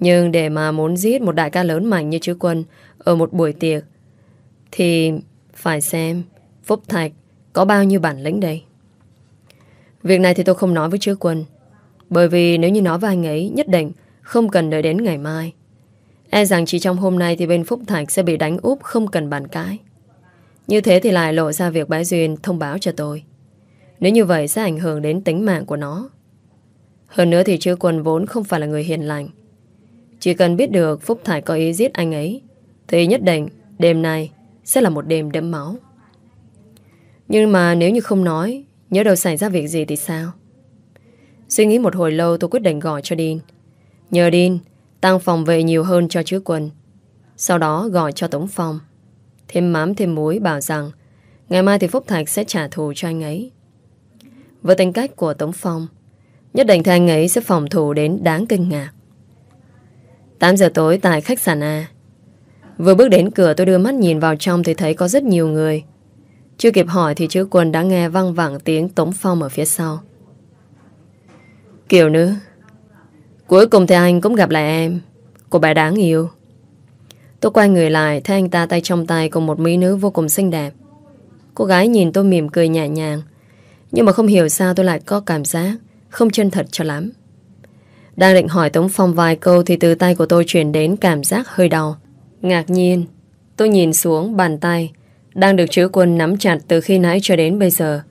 Nhưng để mà muốn giết một đại ca lớn mạnh như chữ quân ở một buổi tiệc, thì phải xem Phúc Thạch có bao nhiêu bản lĩnh đây. Việc này thì tôi không nói với chữ quân. Bởi vì nếu như nói với anh ấy, nhất định không cần đợi đến ngày mai. E rằng chỉ trong hôm nay thì bên Phúc Thạch sẽ bị đánh úp không cần bàn cãi. Như thế thì lại lộ ra việc bái Duyên thông báo cho tôi. Nếu như vậy sẽ ảnh hưởng đến tính mạng của nó. Hơn nữa thì chữ quân vốn không phải là người hiền lành. Chỉ cần biết được Phúc Thạch có ý giết anh ấy thì nhất định đêm nay sẽ là một đêm đẫm máu. Nhưng mà nếu như không nói nhớ đâu xảy ra việc gì thì sao? Suy nghĩ một hồi lâu tôi quyết định gọi cho Dean. Nhờ Dean, tăng phòng vệ nhiều hơn cho chứa quân. Sau đó gọi cho Tống Phong. Thêm mắm thêm muối bảo rằng ngày mai thì Phúc Thạch sẽ trả thù cho anh ấy. Với tính cách của Tống Phong, nhất định thì anh ấy sẽ phòng thủ đến đáng kinh ngạc. 8 giờ tối tại khách sạn A. Vừa bước đến cửa tôi đưa mắt nhìn vào trong thì thấy có rất nhiều người. Chưa kịp hỏi thì chữ quân đã nghe văng vẳng tiếng Tống Phong ở phía sau. Kiều nữa. Cuối cùng thì anh cũng gặp lại em. Cô bé đáng yêu. Tôi quay người lại thấy anh ta tay trong tay cùng một mỹ nữ vô cùng xinh đẹp. Cô gái nhìn tôi mỉm cười nhẹ nhàng. Nhưng mà không hiểu sao tôi lại có cảm giác không chân thật cho lắm. Đang định hỏi Tống Phong vài câu thì từ tay của tôi chuyển đến cảm giác hơi đau. Ngạc nhiên, tôi nhìn xuống bàn tay đang được chữ quân nắm chặt từ khi nãy cho đến bây giờ.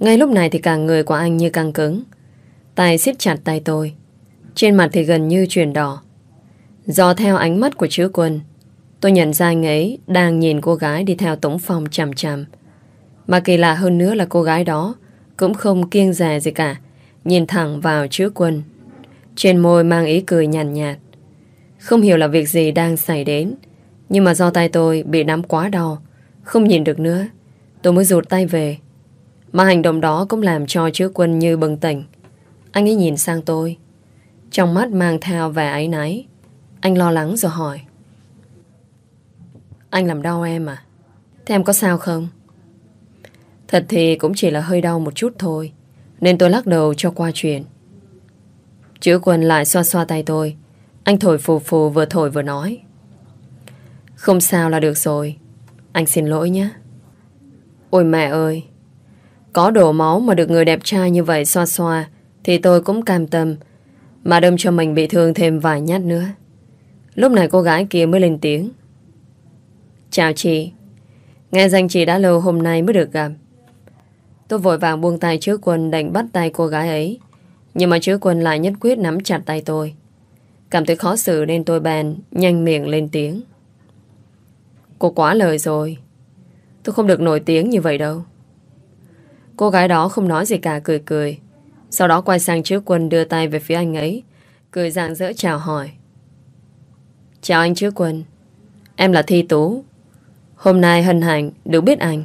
Ngay lúc này thì cả người của anh như căng cứng. Tay siết chặt tay tôi. Trên mặt thì gần như chuyển đỏ. Do theo ánh mắt của chứa quân, tôi nhận ra anh ấy đang nhìn cô gái đi theo Tống Phong chằm chằm. Mà kỳ lạ hơn nữa là cô gái đó cũng không kiêng dè gì cả, nhìn thẳng vào chứa quân. Trên môi mang ý cười nhàn nhạt, nhạt. Không hiểu là việc gì đang xảy đến, nhưng mà do tay tôi bị nắm quá đau, không nhìn được nữa, tôi mới rụt tay về. Mà hành động đó cũng làm cho chứa quân như bừng tỉnh. Anh ấy nhìn sang tôi, trong mắt mang theo vẻ ái náy. Anh lo lắng rồi hỏi. Anh làm đau em à? Thế em có sao không? Thật thì cũng chỉ là hơi đau một chút thôi. Nên tôi lắc đầu cho qua chuyện. Chữ quần lại xoa xoa tay tôi. Anh thổi phù phù vừa thổi vừa nói. Không sao là được rồi. Anh xin lỗi nhé. Ôi mẹ ơi! Có đổ máu mà được người đẹp trai như vậy xoa xoa, thì tôi cũng cam tâm mà đâm cho mình bị thương thêm vài nhát nữa. Lúc này cô gái kia mới lên tiếng. Chào chị. Nghe danh chị đã lâu hôm nay mới được gặp. Tôi vội vàng buông tay chứa quân đánh bắt tay cô gái ấy. Nhưng mà chứa quân lại nhất quyết nắm chặt tay tôi. Cảm thấy khó xử nên tôi bèn nhanh miệng lên tiếng. Cô quá lời rồi. Tôi không được nổi tiếng như vậy đâu. Cô gái đó không nói gì cả, cười cười. Sau đó quay sang trước quân đưa tay về phía anh ấy. Cười dạng dỡ chào hỏi. Chào anh trước quân. Em là Thi Tú. Hôm nay hân hạnh được biết anh.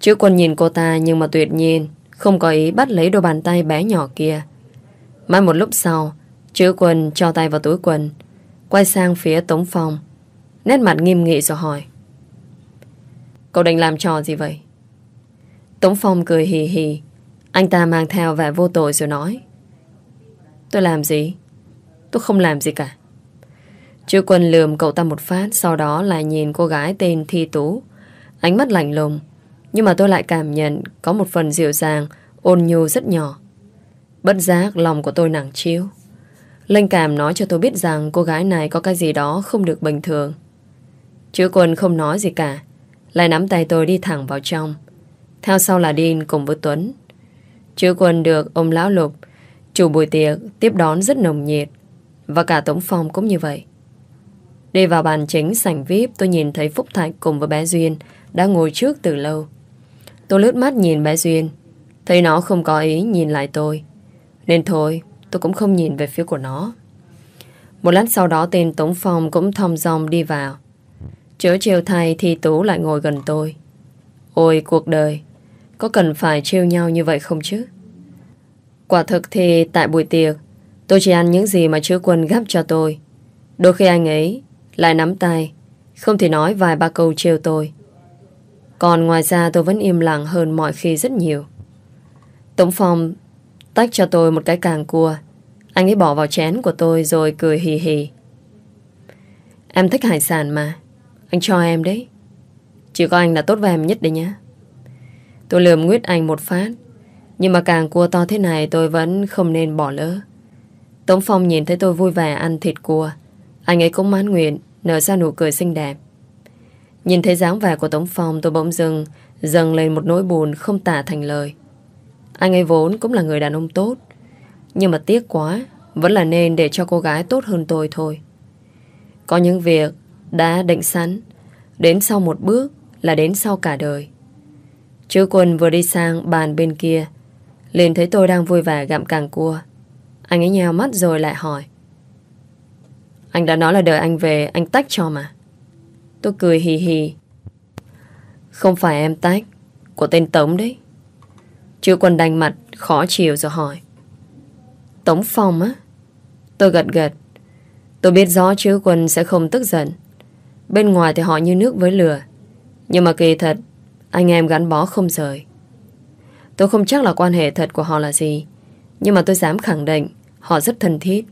Trước quân nhìn cô ta nhưng mà tuyệt nhiên không có ý bắt lấy đôi bàn tay bé nhỏ kia. Mãi một lúc sau, chữ quân cho tay vào túi quần, quay sang phía Tống Phong. Nét mặt nghiêm nghị rồi hỏi. Cậu định làm trò gì vậy? Tống Phong cười hì hì. Anh ta mang theo vẻ vô tội rồi nói. Tôi làm gì? Tôi không làm gì cả. Chữ quân lườm cậu ta một phát, Sau đó lại nhìn cô gái tên Thi Tú Ánh mắt lạnh lùng, Nhưng mà tôi lại cảm nhận Có một phần dịu dàng, Ôn nhu rất nhỏ Bất giác lòng của tôi nặng chiếu Linh cảm nói cho tôi biết rằng Cô gái này có cái gì đó không được bình thường Chữ quân không nói gì cả, Lại nắm tay tôi đi thẳng vào trong Theo sau là Đin cùng với Tuấn chưa quân được ông Lão Lục, Chủ buổi tiệc tiếp đón rất nồng nhiệt, Và cả Tống Phong cũng như vậy. Đi vào bàn chính sảnh VIP tôi nhìn thấy Phúc Thạch cùng với bé Duyên đã ngồi trước từ lâu. Tôi lướt mắt nhìn bé Duyên, Thấy nó không có ý nhìn lại tôi, Nên thôi, tôi cũng không nhìn về phía của nó. Một lát sau đó tên Tống Phong cũng thong dong đi vào. Chớ chiều thay thì Tú lại ngồi gần tôi. Ôi, cuộc đời! Có cần phải trêu nhau như vậy không chứ? Quả thực thì tại buổi tiệc, Tôi chỉ ăn những gì mà chứa quân gắp cho tôi. Đôi khi anh ấy Lại nắm tay, Không thể nói vài ba câu trêu tôi. Còn ngoài ra tôi vẫn im lặng hơn mọi khi rất nhiều. Tống Phong Tách cho tôi một cái càng cua. Anh ấy bỏ vào chén của tôi rồi cười hì hì. Em thích hải sản mà. Anh cho em đấy. Chỉ có anh là tốt với em nhất đấy nhá. Tôi lườm nguyết anh một phát. Nhưng mà càng cua to thế này tôi vẫn không nên bỏ lỡ. Tống Phong nhìn thấy tôi vui vẻ ăn thịt cua. Anh ấy cũng mãn nguyện, Nở ra nụ cười xinh đẹp. Nhìn thấy dáng vẻ của Tống Phong, tôi bỗng dưng Dâng lên một nỗi buồn không tả thành lời. Anh ấy vốn cũng là người đàn ông tốt, Nhưng mà tiếc quá, Vẫn là nên để cho cô gái tốt hơn tôi thôi. Có những việc Đã định sẵn, Đến sau một bước là đến sau cả đời. Chứ quân vừa đi sang bàn bên kia. Liền thấy tôi đang vui vẻ gặm càng cua. Anh ấy nheo mắt rồi lại hỏi. Anh đã nói là đợi anh về, Anh tách cho mà. Tôi cười hì hì. Không phải em tách, Của tên Tống đấy. Chứ quân đành mặt, khó chịu rồi hỏi. Tống Phong á? Tôi gật gật. Tôi biết rõ chứ quân sẽ không tức giận. Bên ngoài thì họ như nước với lửa. Nhưng mà kỳ thật anh em gắn bó không rời. Tôi không chắc là quan hệ thật của họ là gì, Nhưng mà tôi dám khẳng định, Họ rất thân thiết.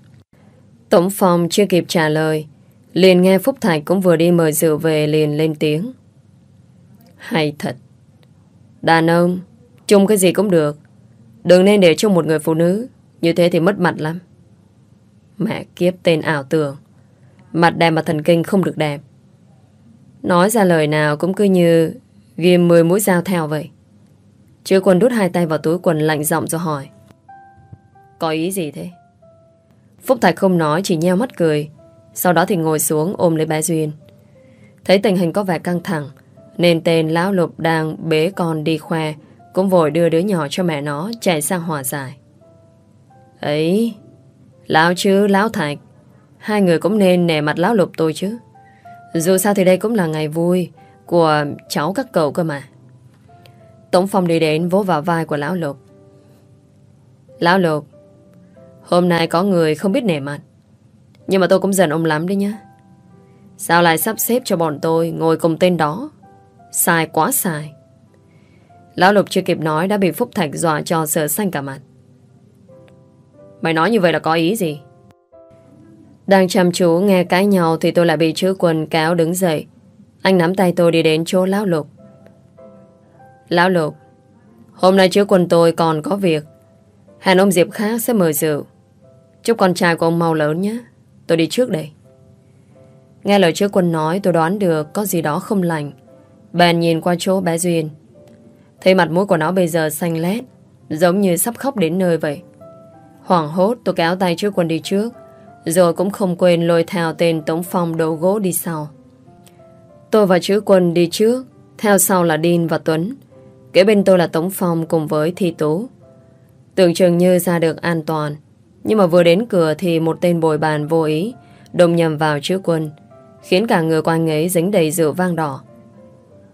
Tổng phòng chưa kịp trả lời, Liền nghe Phúc Thạch cũng vừa đi mời rượu về liền lên tiếng. Hay thật. Đàn ông, Chung cái gì cũng được. Đừng nên để chung một người phụ nữ, Như thế thì mất mặt lắm. Mẹ kiếp tên ảo tưởng. Mặt đẹp mà thần kinh không được đẹp. Nói ra lời nào cũng cứ như Ghim 10 mũi dao theo vậy. Chứ quân đút hai tay vào túi quần lạnh giọng rồi hỏi. Có ý gì thế? Phúc Thạch không nói, Chỉ nheo mắt cười. Sau đó thì ngồi xuống, ôm lấy bé Duyên. Thấy tình hình có vẻ căng thẳng, Nên tên lão lục đang bế con đi khoe, Cũng vội đưa đứa nhỏ cho mẹ nó Chạy sang hòa giải. Ấy, Lão chứ, lão Thạch. Hai người cũng nên nề mặt lão lục tôi chứ. Dù sao thì đây cũng là ngày vui của cháu các cậu cơ mà Tống Phong đi đến vỗ vào vai của Lão Lục. Lão Lục, hôm nay có người không biết nể mặt. Nhưng mà tôi cũng giận ông lắm đấy nhá. Sao lại sắp xếp cho bọn tôi ngồi cùng tên đó? Sai quá sai. Lão Lục chưa kịp nói đã bị Phúc Thạch dọa cho sợ xanh cả mặt. Mày nói như vậy là có ý gì? Đang chăm chú nghe cái nhau thì tôi lại bị chữ quần cáo đứng dậy. Anh nắm tay tôi đi đến chỗ Lão Lục. Lão Lục, Hôm nay trước quân tôi còn có việc. Hẹn ông Diệp khác sẽ mời rượu. Chúc con trai của ông mau lớn nhé. Tôi đi trước đây. Nghe lời trước quân nói, tôi đoán được Có gì đó không lành. Bèn nhìn qua chỗ bé Duyên. Thấy mặt mũi của nó bây giờ xanh lét, Giống như sắp khóc đến nơi vậy. Hoảng hốt, tôi kéo tay trước quân đi trước, Rồi cũng không quên lôi theo tên Tống Phong đầu gỗ đi sau. Tôi và chữ quân đi trước, Theo sau là Đin và Tuấn Kế bên tôi là Tống Phong cùng với Thi Tú. Tưởng chừng như ra được an toàn. Nhưng mà vừa đến cửa thì một tên bồi bàn vô ý đồng nhầm vào chữ quân, khiến cả người của anh ấy dính đầy rượu vang đỏ.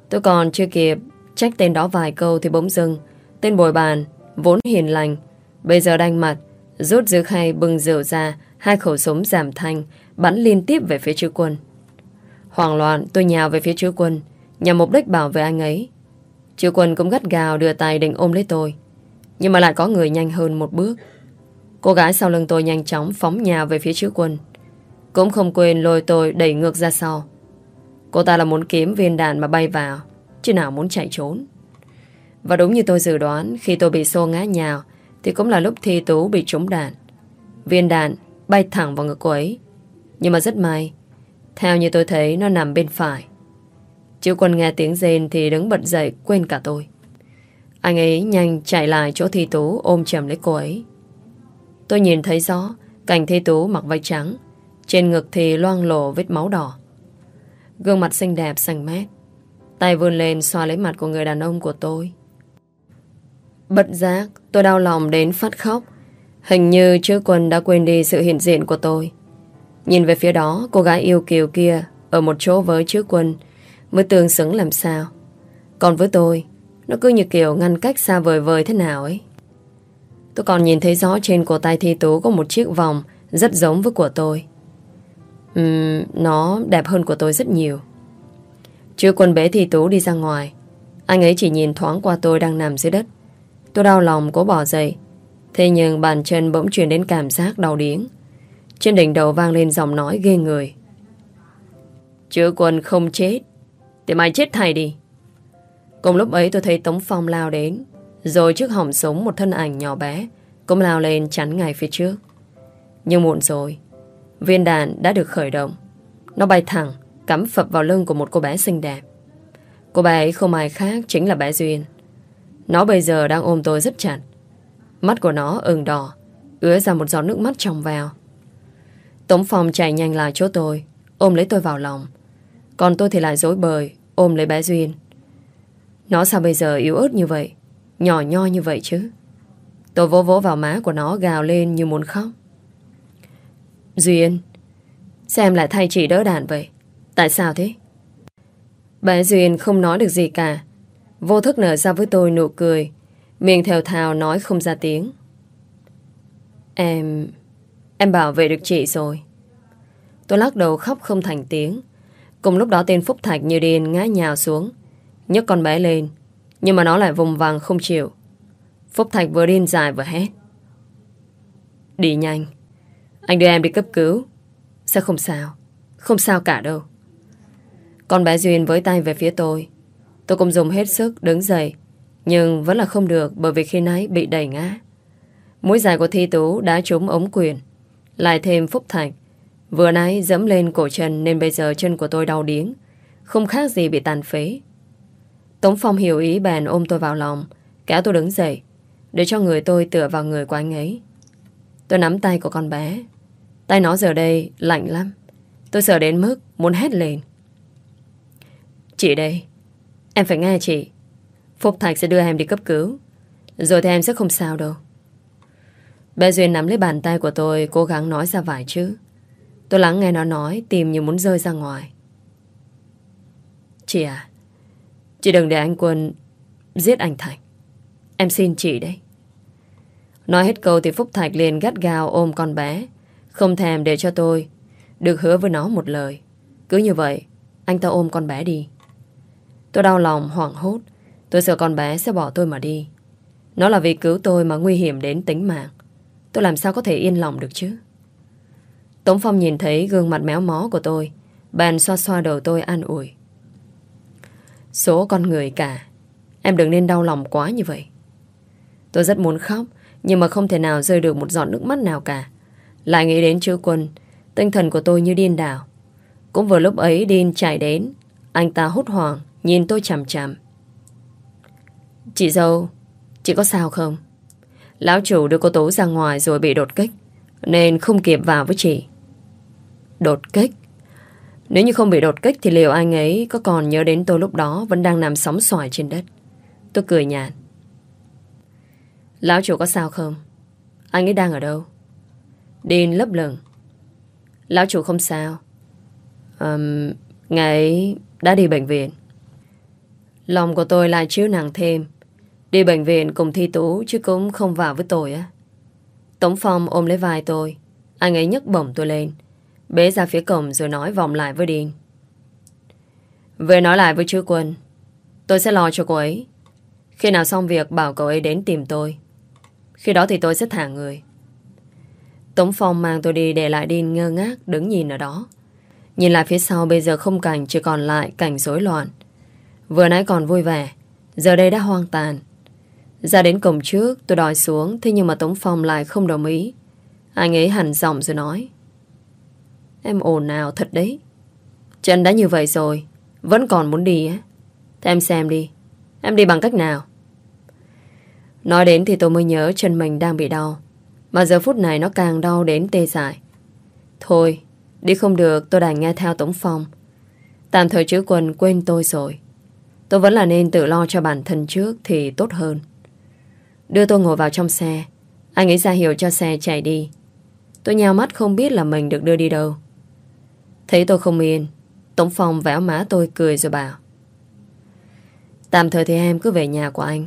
Tôi còn chưa kịp trách tên đó vài câu thì bỗng dưng, tên bồi bàn vốn hiền lành, bây giờ đanh mặt, rút dư khay bưng rượu ra, hai khẩu súng giảm thanh, bắn liên tiếp về phía chữ quân. Hoảng loạn, tôi nhào về phía chữ quân, nhằm mục đích bảo vệ anh ấy. Chứa quân cũng gắt gào đưa tay định ôm lấy tôi, Nhưng mà lại có người nhanh hơn một bước. Cô gái sau lưng tôi nhanh chóng phóng nhà về phía chữ quân, Cũng không quên lôi tôi đẩy ngược ra sau. Cô ta là muốn kiếm viên đạn mà bay vào, Chứ nào muốn chạy trốn. Và đúng như tôi dự đoán, Khi tôi bị xô ngã nhào, Thì cũng là lúc thi tú bị trúng đạn. Viên đạn bay thẳng vào ngực cô ấy. Nhưng mà rất may theo như tôi thấy, nó nằm bên phải Chứ quân nghe tiếng rên thì đứng bật dậy, quên cả tôi. Anh ấy nhanh chạy lại chỗ Thi Tú, ôm chầm lấy cô ấy. Tôi nhìn thấy rõ, cảnh Thi Tú mặc váy trắng. Trên ngực thì loang lổ vết máu đỏ. Gương mặt xinh đẹp, xanh mét. Tay vươn lên xoa lấy mặt của người đàn ông của tôi. Bất giác, tôi đau lòng đến phát khóc Hình như chữ quân đã quên đi sự hiện diện của tôi Nhìn về phía đó Cô gái yêu kiều kia Ở một chỗ với chứa quân Mới tương xứng làm sao? Còn với tôi Nó cứ như kiểu ngăn cách xa vời vời thế nào ấy. Tôi còn nhìn thấy rõ trên cổ tay Thi Tú Có một chiếc vòng rất giống với của tôi. Uhm, Nó đẹp hơn của tôi rất nhiều. Chứa quân bế Thi Tú đi ra ngoài. Anh ấy chỉ nhìn thoáng qua tôi đang nằm dưới đất. Tôi đau lòng cố bỏ dậy. Thế nhưng bàn chân bỗng chuyển đến cảm giác đau điếng. Trên đỉnh đầu vang lên giọng nói ghê người. Chữ quân không chết Thì mày chết thầy đi. Cùng lúc ấy tôi thấy Tống Phong lao đến, Rồi trước hỏng súng một thân ảnh nhỏ bé, Cũng lao lên chắn ngay phía trước. Nhưng muộn rồi, Viên đạn đã được khởi động. Nó bay thẳng, Cắm phập vào lưng của một cô bé xinh đẹp. Cô bé ấy không ai khác Chính là bé Duyên. Nó bây giờ đang ôm tôi rất chặt. Mắt của nó ửng đỏ, Ứa ra một giọt nước mắt trong vào Tống Phong chạy nhanh lại chỗ tôi, Ôm lấy tôi vào lòng. Còn tôi thì lại dối bời, Ôm lấy bé Duyên. Nó sao bây giờ yếu ớt như vậy, Nhỏ nho như vậy chứ? Tôi vỗ vỗ vào má của nó gào lên như muốn khóc. Duyên, Xem lại thay chị đỡ đạn vậy, Tại sao thế? Bé Duyên không nói được gì cả, Vô thức nở ra với tôi nụ cười, Miệng thều thào nói không ra tiếng. Em... Em bảo vệ được chị rồi. Tôi lắc đầu khóc không thành tiếng. Cùng lúc đó tên Phúc Thạch như điên ngã nhào xuống, nhấc con bé lên, Nhưng mà nó lại vùng vàng không chịu. Phúc Thạch vừa điên dài vừa hét. Đi nhanh, Anh đưa em đi cấp cứu. Sẽ không sao? Không sao cả đâu. Con bé Duyên với tay về phía tôi. Tôi cũng dùng hết sức đứng dậy, nhưng vẫn là không được bởi vì khi nãy bị đẩy ngã. Mũi dài của Thi Tú đã trúng ống quyền. Lại thêm Phúc Thạch. Vừa nãy dẫm lên cổ chân nên bây giờ chân của tôi đau điếng. Không khác gì bị tàn phế. Tống Phong hiểu ý bèn ôm tôi vào lòng. Kéo tôi đứng dậy. Để cho người tôi tựa vào người của anh ấy. Tôi nắm tay của con bé. Tay nó giờ đây lạnh lắm. Tôi sợ đến mức muốn hét lên. Chị đây. Em phải nghe chị. Phúc Thạch sẽ đưa em đi cấp cứu Rồi thì em sẽ không sao đâu Bé Duyên nắm lấy bàn tay của tôi, Cố gắng nói ra vài chữ. Tôi lắng nghe nó nói, Tìm như muốn rơi ra ngoài. Chị à Chị đừng để anh Quân Giết anh Thạch. Em xin chị đấy. Nói hết câu thì Phúc Thạch liền gắt gao ôm con bé. Không thèm để cho tôi Được hứa với nó một lời. Cứ như vậy, Anh ta ôm con bé đi. Tôi đau lòng, hoảng hốt. Tôi sợ con bé sẽ bỏ tôi mà đi. Nó là vì cứu tôi mà nguy hiểm đến tính mạng. Tôi làm sao có thể yên lòng được chứ? Tống Phong nhìn thấy gương mặt méo mó của tôi. Bàn xoa xoa đầu tôi an ủi. Số con người cả Em đừng nên đau lòng quá như vậy. Tôi rất muốn khóc Nhưng mà không thể nào rơi được một giọt nước mắt nào cả. Lại nghĩ đến chữ quân Tinh thần của tôi như điên đảo. Cũng vừa lúc ấy điên chạy đến Anh ta hốt hoảng Nhìn tôi chằm chằm. Chị dâu, chị có sao không? Lão chủ đưa cô Tú ra ngoài rồi bị đột kích Nên không kịp vào với chị. Đột kích? Nếu như không bị đột kích Thì liệu anh ấy có còn nhớ đến tôi lúc đó Vẫn đang nằm sóng xoài trên đất? Tôi cười nhạt. Lão chủ có sao không? Anh ấy đang ở đâu? Điên lấp lửng. Lão chủ không sao. Um, Ngày ấy đã đi bệnh viện. Lòng của tôi lại chiếu nặng thêm. Đi bệnh viện cùng thi tú chứ cũng không vào với tôi á. Tống Phong ôm lấy vai tôi. Anh ấy nhấc bổng tôi lên. Bế ra phía cổng rồi nói vòng lại với Điên. Về nói lại với chú quân. Tôi sẽ lo cho cô ấy. Khi nào xong việc bảo cậu ấy đến tìm tôi. Khi đó thì tôi sẽ thả người. Tống Phong mang tôi đi để lại Điên ngơ ngác đứng nhìn ở đó. Nhìn lại phía sau bây giờ không cảnh chỉ còn lại cảnh rối loạn. Vừa nãy còn vui vẻ, giờ đây đã hoang tàn. Ra đến cổng trước, tôi đòi xuống, Thế nhưng mà Tống Phong lại không đồng ý. Anh ấy hẳn giọng rồi nói, Em ồn nào thật đấy. Chân đã như vậy rồi, Vẫn còn muốn đi á. Thế em xem đi, Em đi bằng cách nào? Nói đến thì tôi mới nhớ chân mình đang bị đau, Mà giờ phút này nó càng đau đến tê dại. Thôi, Đi không được, tôi đành nghe theo Tống Phong. Tạm thời chữ quần quên tôi rồi. Tôi vẫn là nên tự lo cho bản thân trước Thì tốt hơn. Đưa tôi ngồi vào trong xe. Anh ấy ra hiệu cho xe chạy đi. Tôi nhào mắt không biết là mình được đưa đi đâu. Thấy tôi không yên Tổng phòng vẽ má tôi cười rồi bảo. Tạm thời thì em cứ về nhà của anh.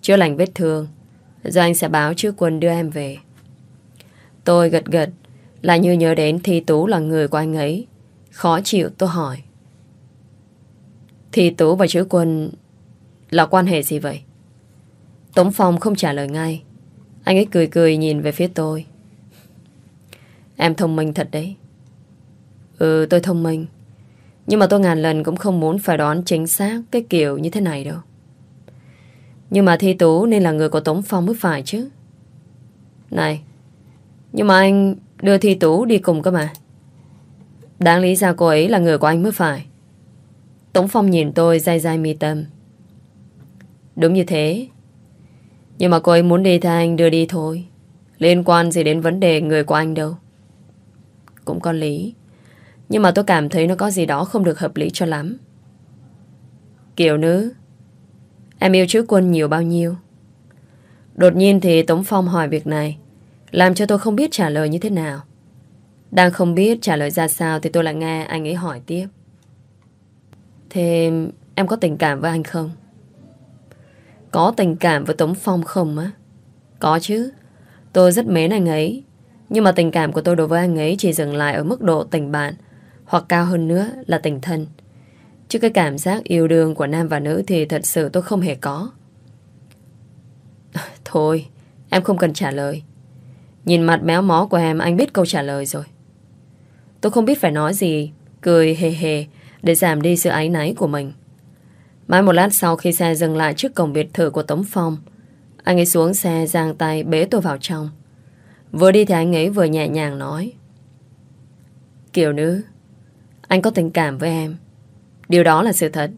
Chữa lành vết thương. Rồi anh sẽ báo chứ quân đưa em về. Tôi gật gật, Là như nhớ đến Thi Tú là người của anh ấy. Khó chịu, tôi hỏi. Thi Tú và chữ quân Là quan hệ gì vậy? Tống Phong không trả lời ngay. Anh ấy cười cười nhìn về phía tôi. Em thông minh thật đấy. Ừ tôi thông minh. Nhưng mà tôi ngàn lần cũng không muốn phải đoán chính xác Cái kiểu như thế này đâu. Nhưng mà Thi Tú nên là người của Tống Phong mới phải chứ. Này, Nhưng mà anh đưa Thi Tú đi cùng cơ mà. Đáng lý ra cô ấy là người của anh mới phải. Tống Phong nhìn tôi dai dai mi tâm. Đúng như thế nhưng mà cô ấy muốn đi thì anh đưa đi thôi. Liên quan gì đến vấn đề người của anh đâu. Cũng có lý. Nhưng mà tôi cảm thấy nó có gì đó không được hợp lý cho lắm. Kiểu nữ, Em yêu chữ quân nhiều bao nhiêu? Đột nhiên thì Tống Phong hỏi việc này, Làm cho tôi không biết trả lời như thế nào. Đang không biết trả lời ra sao Thì tôi lại nghe anh ấy hỏi tiếp. Thế em có tình cảm với anh không? Có tình cảm với Tống Phong không á? Có chứ. Tôi rất mến anh ấy. Nhưng mà tình cảm của tôi đối với anh ấy Chỉ dừng lại ở mức độ tình bạn, Hoặc cao hơn nữa là tình thân. Chứ cái cảm giác yêu đương của nam và nữ Thì thật sự tôi không hề có. [laughs] Thôi, Em không cần trả lời. Nhìn mặt méo mó của em, Anh biết câu trả lời rồi. Tôi không biết phải nói gì, Cười hề hề Để giảm đi sự áy náy của mình. Mãi một lát sau khi xe dừng lại Trước cổng biệt thự của Tống Phong, Anh ấy xuống xe giang tay bế tôi vào trong. Vừa đi thì anh ấy vừa nhẹ nhàng nói, Kiều nữ, Anh có tình cảm với em. Điều đó là sự thật.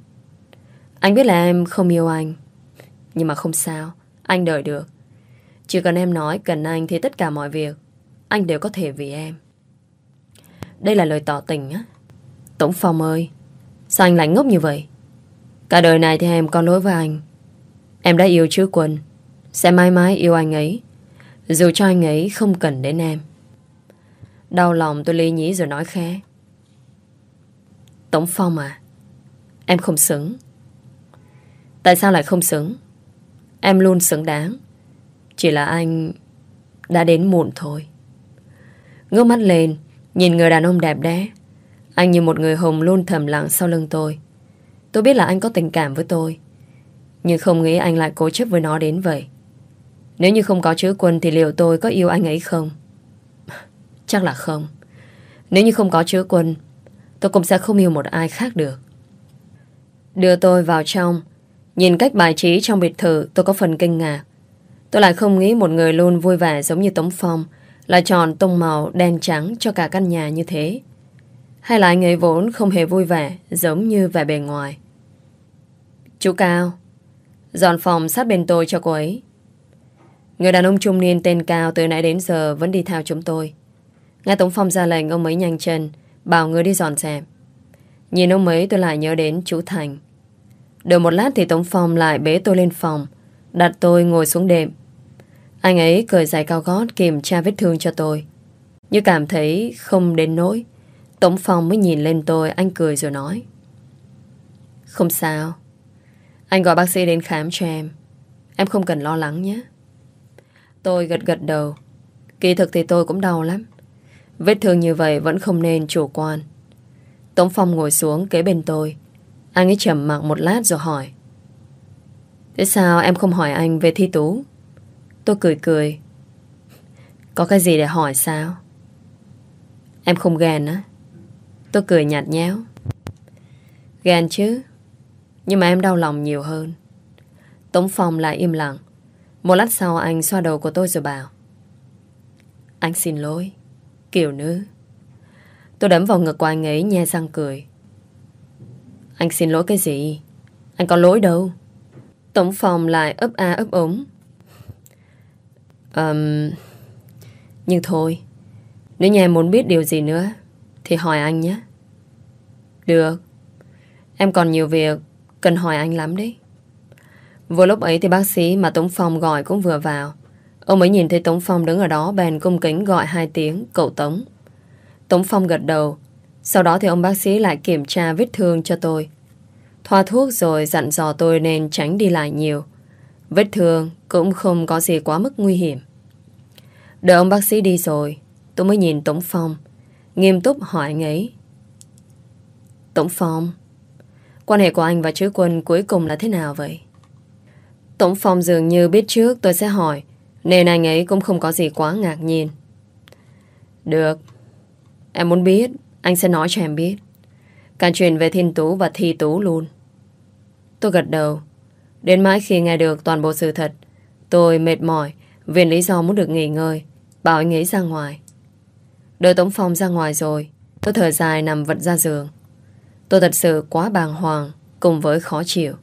Anh biết là em không yêu anh, Nhưng mà không sao, Anh đợi được. Chỉ cần em nói cần anh thì tất cả mọi việc, Anh đều có thể vì em. Đây là lời tỏ tình á. Tống Phong ơi, Sao anh lại ngốc như vậy? Cả đời này thì em có lỗi với anh. Em đã yêu chứ quân Sẽ mãi mãi yêu anh ấy. Dù cho anh ấy không cần đến em. Đau lòng tôi ly nhí rồi nói khẽ. Tống Phong à Em không xứng. Tại sao lại không xứng? Em luôn xứng đáng. Chỉ là anh Đã đến muộn thôi. Ngước mắt lên, Nhìn người đàn ông đẹp đẽ. Anh như một người hùng luôn thầm lặng sau lưng tôi. Tôi biết là anh có tình cảm với tôi. Nhưng không nghĩ anh lại cố chấp với nó đến vậy. Nếu như không có chữ quân Thì liệu tôi có yêu anh ấy không? [laughs] Chắc là không. Nếu như không có chữ quân, Tôi cũng sẽ không yêu một ai khác được. Đưa tôi vào trong. Nhìn cách bài trí trong biệt thự, Tôi có phần kinh ngạc. Tôi lại không nghĩ một người luôn vui vẻ giống như Tống Phong Là tròn tông màu đen trắng cho cả căn nhà như thế. Hay là anh ấy vốn không hề vui vẻ, Giống như vẻ bề ngoài. Chú Cao, Dọn phòng sát bên tôi cho cô ấy. Người đàn ông trung niên tên Cao Từ nãy đến giờ vẫn đi theo chúng tôi. Nghe Tống Phong ra lệnh, ông ấy nhanh chân Bảo người đi dọn dẹp. Nhìn ông ấy, tôi lại nhớ đến chú Thành. Được một lát thì Tống Phong lại bế tôi lên phòng, Đặt tôi ngồi xuống đệm. Anh ấy cởi giày cao gót Kiểm tra vết thương cho tôi. Như cảm thấy không đến nỗi Tống Phong mới nhìn lên tôi, Anh cười rồi nói. Không sao. Anh gọi bác sĩ đến khám cho em. Em không cần lo lắng nhé. Tôi gật gật đầu. Kỳ thực thì tôi cũng đau lắm. Vết thương như vậy vẫn không nên chủ quan. Tống Phong ngồi xuống kế bên tôi. Anh ấy trầm mặc một lát rồi hỏi. Thế sao em không hỏi anh về thi tú? Tôi cười cười. Có cái gì để hỏi sao? Em không ghen á? Tôi cười nhạt nhẽo. Ghen chứ Nhưng mà em đau lòng nhiều hơn. Tống Phong lại im lặng. Một lát sau anh xoa đầu của tôi rồi bảo Anh xin lỗi Kiều nữ. Tôi đấm vào ngực của anh ấy nhe răng cười. Anh xin lỗi cái gì? Anh có lỗi đâu. Tổng phòng lại ấp a ấp ống um, Nhưng thôi Nếu nhà em muốn biết điều gì nữa thì hỏi anh nhé Được Em còn nhiều việc Cần hỏi anh lắm đấy Vừa lúc ấy thì bác sĩ mà Tống Phong gọi cũng vừa vào. Ông ấy nhìn thấy Tống Phong đứng ở đó bèn cung kính gọi hai tiếng cậu Tống. Tống Phong gật đầu. Sau đó thì ông bác sĩ lại kiểm tra vết thương cho tôi. Thoa thuốc rồi dặn dò tôi nên tránh đi lại nhiều. Vết thương cũng không có gì quá mức nguy hiểm. Đợi ông bác sĩ đi rồi, tôi mới nhìn Tống Phong, nghiêm túc hỏi anh ấy. tổng Phong, quan hệ của anh và chữ quân cuối cùng là thế nào vậy? tổng Phong dường như biết trước tôi sẽ hỏi, nên anh ấy cũng không có gì quá ngạc nhiên. Được, em muốn biết, anh sẽ nói cho em biết. Cả chuyện về Thiên Tú và Thi Tú luôn. Tôi gật đầu. Đến mãi khi nghe được toàn bộ sự thật, tôi mệt mỏi vì lý do muốn được nghỉ ngơi, bảo anh ấy ra ngoài. Đợi Tống Phong ra ngoài rồi, tôi thở dài nằm vật ra giường. Tôi thật sự quá bàng hoàng cùng với khó chịu.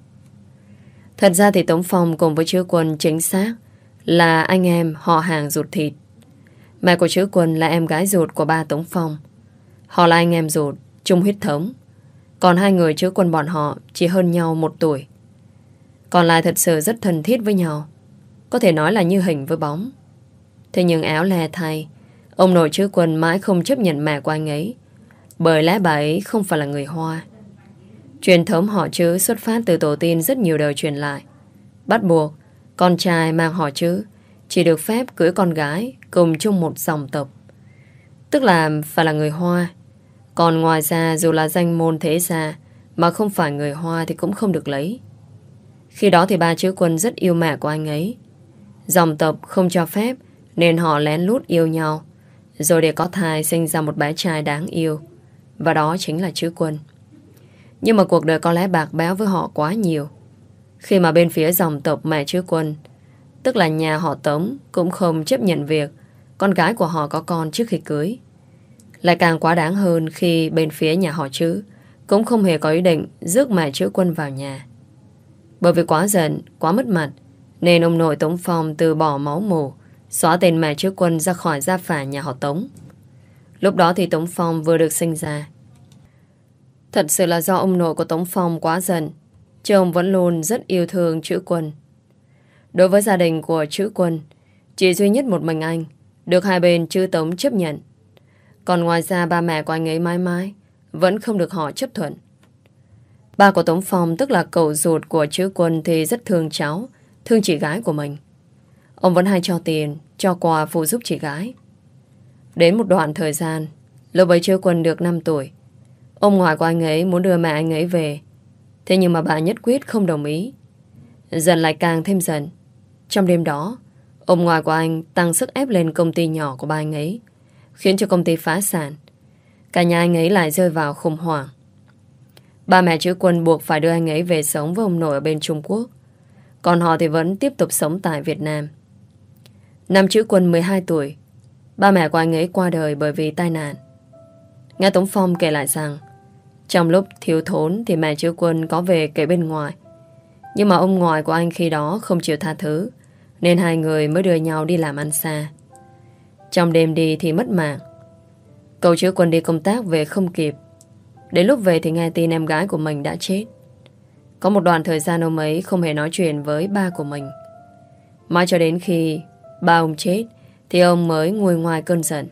Thật ra thì Tống Phong cùng với chứa quân chính xác là anh em họ hàng ruột thịt. Mẹ của chứa quân là em gái ruột của ba Tống Phong. Họ là anh em ruột, chung huyết thống. Còn hai người chứa quân bọn họ chỉ hơn nhau một tuổi. Còn lại thật sự rất thân thiết với nhau. Có thể nói là như hình với bóng. Thế nhưng áo le thay, ông nội chứ quân mãi không chấp nhận mẹ của anh ấy. Bởi lẽ bà ấy không phải là người Hoa. Truyền thống họ chữ xuất phát từ tổ tiên rất nhiều đời truyền lại. Bắt buộc, con trai mang họ chữ chỉ được phép cưới con gái cùng chung một dòng tộc. Tức là phải là người Hoa. Còn ngoài ra dù là danh môn thế gia mà không phải người Hoa thì cũng không được lấy. Khi đó thì ba chữ quân rất yêu mẹ của anh ấy. Dòng tộc không cho phép nên họ lén lút yêu nhau rồi để có thai sinh ra một bé trai đáng yêu. Và đó chính là chữ quân. Nhưng mà cuộc đời có lẽ bạc béo với họ quá nhiều. Khi mà bên phía dòng tộc mẹ chữ quân, tức là nhà họ Tống cũng không chấp nhận việc con gái của họ có con trước khi cưới. Lại càng quá đáng hơn khi bên phía nhà họ chữ cũng không hề có ý định rước mẹ chữ quân vào nhà. Bởi vì quá giận, quá mất mặt, nên ông nội Tống Phong từ bỏ máu mù, xóa tên mẹ trước quân ra khỏi gia phả nhà họ Tống. Lúc đó thì Tống Phong vừa được sinh ra. Thật sự là do ông nội của Tống Phong quá giận, chứ ông vẫn luôn rất yêu thương chữ quân. Đối với gia đình của chữ quân, chỉ duy nhất một mình anh được hai bên chữ Tống chấp nhận. Còn ngoài ra ba mẹ của anh ấy mãi mãi vẫn không được họ chấp thuận. Ba của Tống Phong tức là cậu ruột của chữ quân thì rất thương cháu, thương chị gái của mình. Ông vẫn hay cho tiền, cho quà phụ giúp chị gái. Đến một đoạn thời gian, lúc ấy chữ quân được 5 tuổi, ông ngoại của anh ấy muốn đưa mẹ anh ấy về. Thế nhưng mà bà nhất quyết không đồng ý. Dần lại càng thêm dần. Trong đêm đó, ông ngoại của anh tăng sức ép lên công ty nhỏ của ba anh ấy, khiến cho công ty phá sản. Cả nhà anh ấy lại rơi vào khủng hoảng. Ba mẹ chữ quân buộc phải đưa anh ấy về sống với ông nội ở bên Trung Quốc. Còn họ thì vẫn tiếp tục sống tại Việt Nam. Năm chữ quân 12 tuổi, ba mẹ của anh ấy qua đời bởi vì tai nạn. Nghe Tống Phong kể lại rằng, trong lúc thiếu thốn thì mẹ chữ quân có về kể bên ngoài. Nhưng mà ông ngoại của anh khi đó không chịu tha thứ, nên hai người mới đưa nhau đi làm ăn xa. Trong đêm đi thì mất mạng. Cậu chữ quân đi công tác về không kịp Đến lúc về thì nghe tin em gái của mình đã chết Có một đoạn thời gian ông ấy không hề nói chuyện với ba của mình Mãi cho đến khi ba ông chết, Thì ông mới ngồi ngoài cơn giận.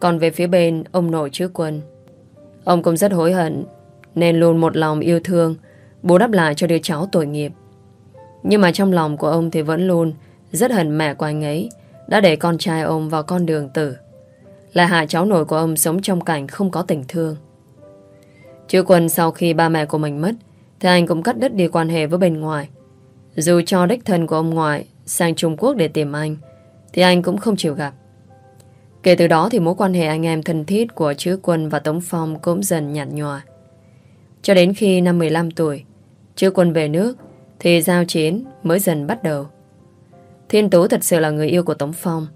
Còn về phía bên, ông nội chứa quân Ông cũng rất hối hận, Nên luôn một lòng yêu thương, Bù đắp lại cho đứa cháu tội nghiệp. Nhưng mà trong lòng của ông thì vẫn luôn Rất hận mẹ của anh ấy, Đã để con trai ông vào con đường tử. Lại hại cháu nội của ông sống trong cảnh không có tình thương. Chữ quân sau khi ba mẹ của mình mất, Thì anh cũng cắt đứt đi quan hệ với bên ngoài. Dù cho đích thân của ông ngoại Sang Trung Quốc để tìm anh, Thì anh cũng không chịu gặp. Kể từ đó thì mối quan hệ anh em thân thiết Của Chữ Quân và Tống Phong Cũng dần nhạt nhòa. Cho đến khi năm 15 tuổi, Chữ Quân về nước Thì giao chiến mới dần bắt đầu. Thiên Tú thật sự là người yêu của Tống Phong,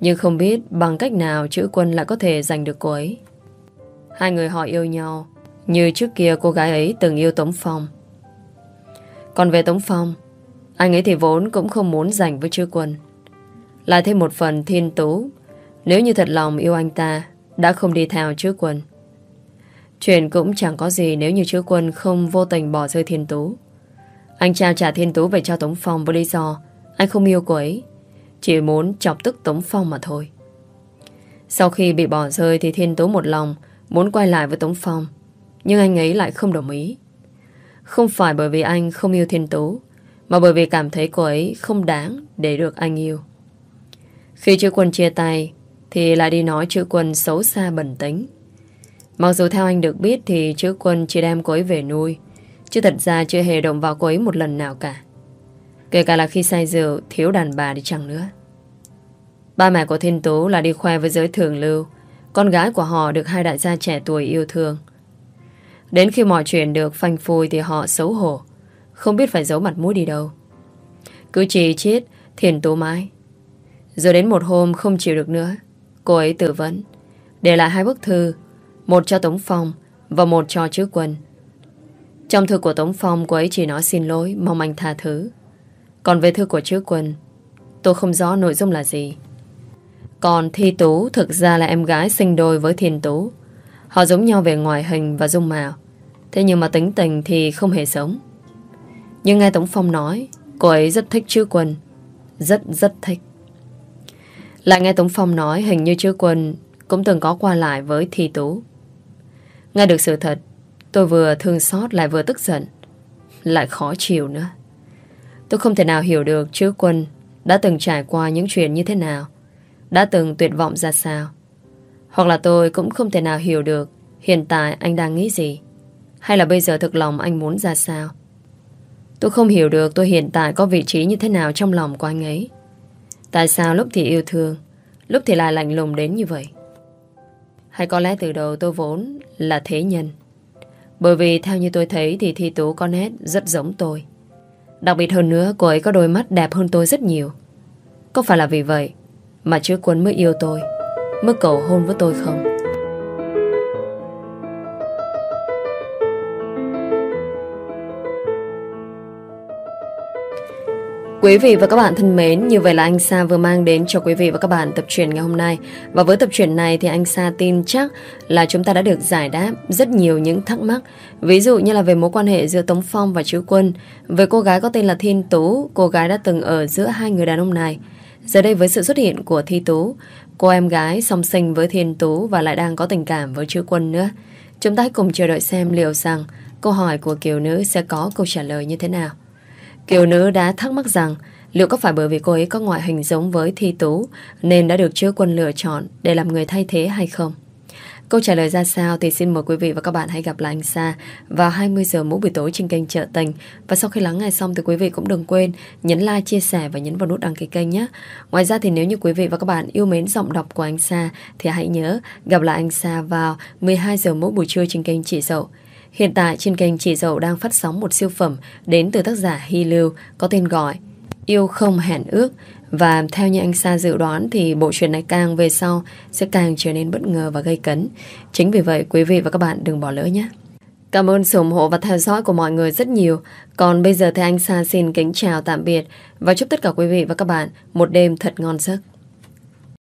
Nhưng không biết bằng cách nào Chữ Quân lại có thể giành được cô ấy. Hai người họ yêu nhau như trước kia cô gái ấy từng yêu Tống Phong. Còn về Tống Phong anh ấy thì vốn cũng không muốn giành với chư quân Lại thêm một phần thiên tú Nếu như thật lòng yêu anh ta Đã không đi theo chư quân Chuyện cũng chẳng có gì Nếu như chư quân không vô tình bỏ rơi thiên tú Anh trao trả Thiên Tú về cho Tống Phong với lý do anh không yêu cô ấy. Chỉ muốn chọc tức Tống Phong mà thôi. Sau khi bị bỏ rơi thì Thiên Tú một lòng muốn quay lại với Tống Phong. Nhưng anh ấy lại không đồng ý. Không phải bởi vì anh không yêu Thiên Tú, mà bởi vì cảm thấy cô ấy không đáng để được anh yêu. Khi chữ quân chia tay, thì lại đi nói chữ quân xấu xa bẩn tính. Mặc dù theo anh được biết thì chữ quân chỉ đem cô ấy về nuôi, chứ thật ra chưa hề động vào cô ấy một lần nào cả. Kể cả là khi say rượu thiếu đàn bà đi chăng nữa. Ba mẹ của Thiên Tú là đi khoe với giới thường lưu, con gái của họ được hai đại gia trẻ tuổi yêu thương. Đến khi mọi chuyện được phanh phui thì họ xấu hổ, không biết phải giấu mặt mũi đi đâu. Cứ chỉ chết thiền tố mãi. Rồi đến một hôm không chịu được nữa, cô ấy tự vấn, để lại hai bức thư, một cho Tống Phong và một cho chữ quân. Trong thư của Tống Phong, cô ấy chỉ nói xin lỗi, mong anh tha thứ. Còn về thư của chữ quân, tôi không rõ nội dung là gì. Còn Thi Tú thực ra là em gái sinh đôi với thiền Tú. Họ giống nhau về ngoại hình và dung mạo. Thế nhưng mà tính tình thì không hề giống. Nhưng nghe Tống Phong nói, cô ấy rất thích chữ quân. Rất rất thích. Lại nghe Tống Phong nói hình như chữ quân cũng từng có qua lại với Thi Tú. Nghe được sự thật, tôi vừa thương xót lại vừa tức giận. Lại khó chịu nữa. Tôi không thể nào hiểu được chữ quân đã từng trải qua những chuyện như thế nào. Đã từng tuyệt vọng ra sao. Hoặc là tôi cũng không thể nào hiểu được hiện tại anh đang nghĩ gì. Hay là bây giờ thực lòng anh muốn ra sao. Tôi không hiểu được tôi hiện tại có vị trí như thế nào trong lòng của anh ấy. Tại sao lúc thì yêu thương, lúc thì lại lạnh lùng đến như vậy? Hay có lẽ từ đầu tôi vốn là thế nhân. Bởi vì theo như tôi thấy thì Thi Tú con nét rất giống tôi. Đặc biệt hơn nữa cô ấy có đôi mắt đẹp hơn tôi rất nhiều. Có phải là vì vậy mà chứ quân mới yêu tôi, mới cầu hôn với tôi không? Quý vị và các bạn thân mến, như vậy là anh Sa vừa mang đến cho quý vị và các bạn tập truyện ngày hôm nay. Và với tập truyện này thì anh Sa tin chắc là chúng ta đã được giải đáp rất nhiều những thắc mắc. Ví dụ như là về mối quan hệ giữa Tống Phong và Chữ Quân, về cô gái có tên là Thiên Tú, cô gái đã từng ở giữa hai người đàn ông này. Giờ đây với sự xuất hiện của Thi Tú, cô em gái song sinh với Thiên Tú và lại đang có tình cảm với Chữ Quân nữa. Chúng ta hãy cùng chờ đợi xem liệu rằng câu hỏi của Kiều Nữ sẽ có câu trả lời như thế nào. Kiều nữ đã thắc mắc rằng liệu có phải bởi vì cô ấy có ngoại hình giống với Thi Tú nên đã được chứa quân lựa chọn để làm người thay thế hay không? Câu trả lời ra sao thì xin mời quý vị và các bạn hãy gặp lại anh Sa vào 20 giờ mỗi buổi tối trên kênh Trợ Tình. Và sau khi lắng nghe xong thì quý vị cũng đừng quên nhấn like, chia sẻ và nhấn vào nút đăng ký kênh nhé. Ngoài ra thì nếu như quý vị và các bạn yêu mến giọng đọc của anh Sa thì hãy nhớ gặp lại anh Sa vào 12 giờ mỗi buổi trưa trên kênh Chị Dậu. Hiện tại trên kênh Chỉ Dậu đang phát sóng một siêu phẩm đến từ tác giả Hy Lưu, có tên gọi Yêu không hẹn ước và theo như anh Sa dự đoán thì bộ truyện này càng về sau sẽ càng trở nên bất ngờ và gây cấn. Chính vì vậy, quý vị và các bạn đừng bỏ lỡ nhé. Cảm ơn sự ủng hộ và theo dõi của mọi người rất nhiều. Còn bây giờ thì anh Sa xin kính chào tạm biệt và chúc tất cả quý vị và các bạn một đêm thật ngon giấc.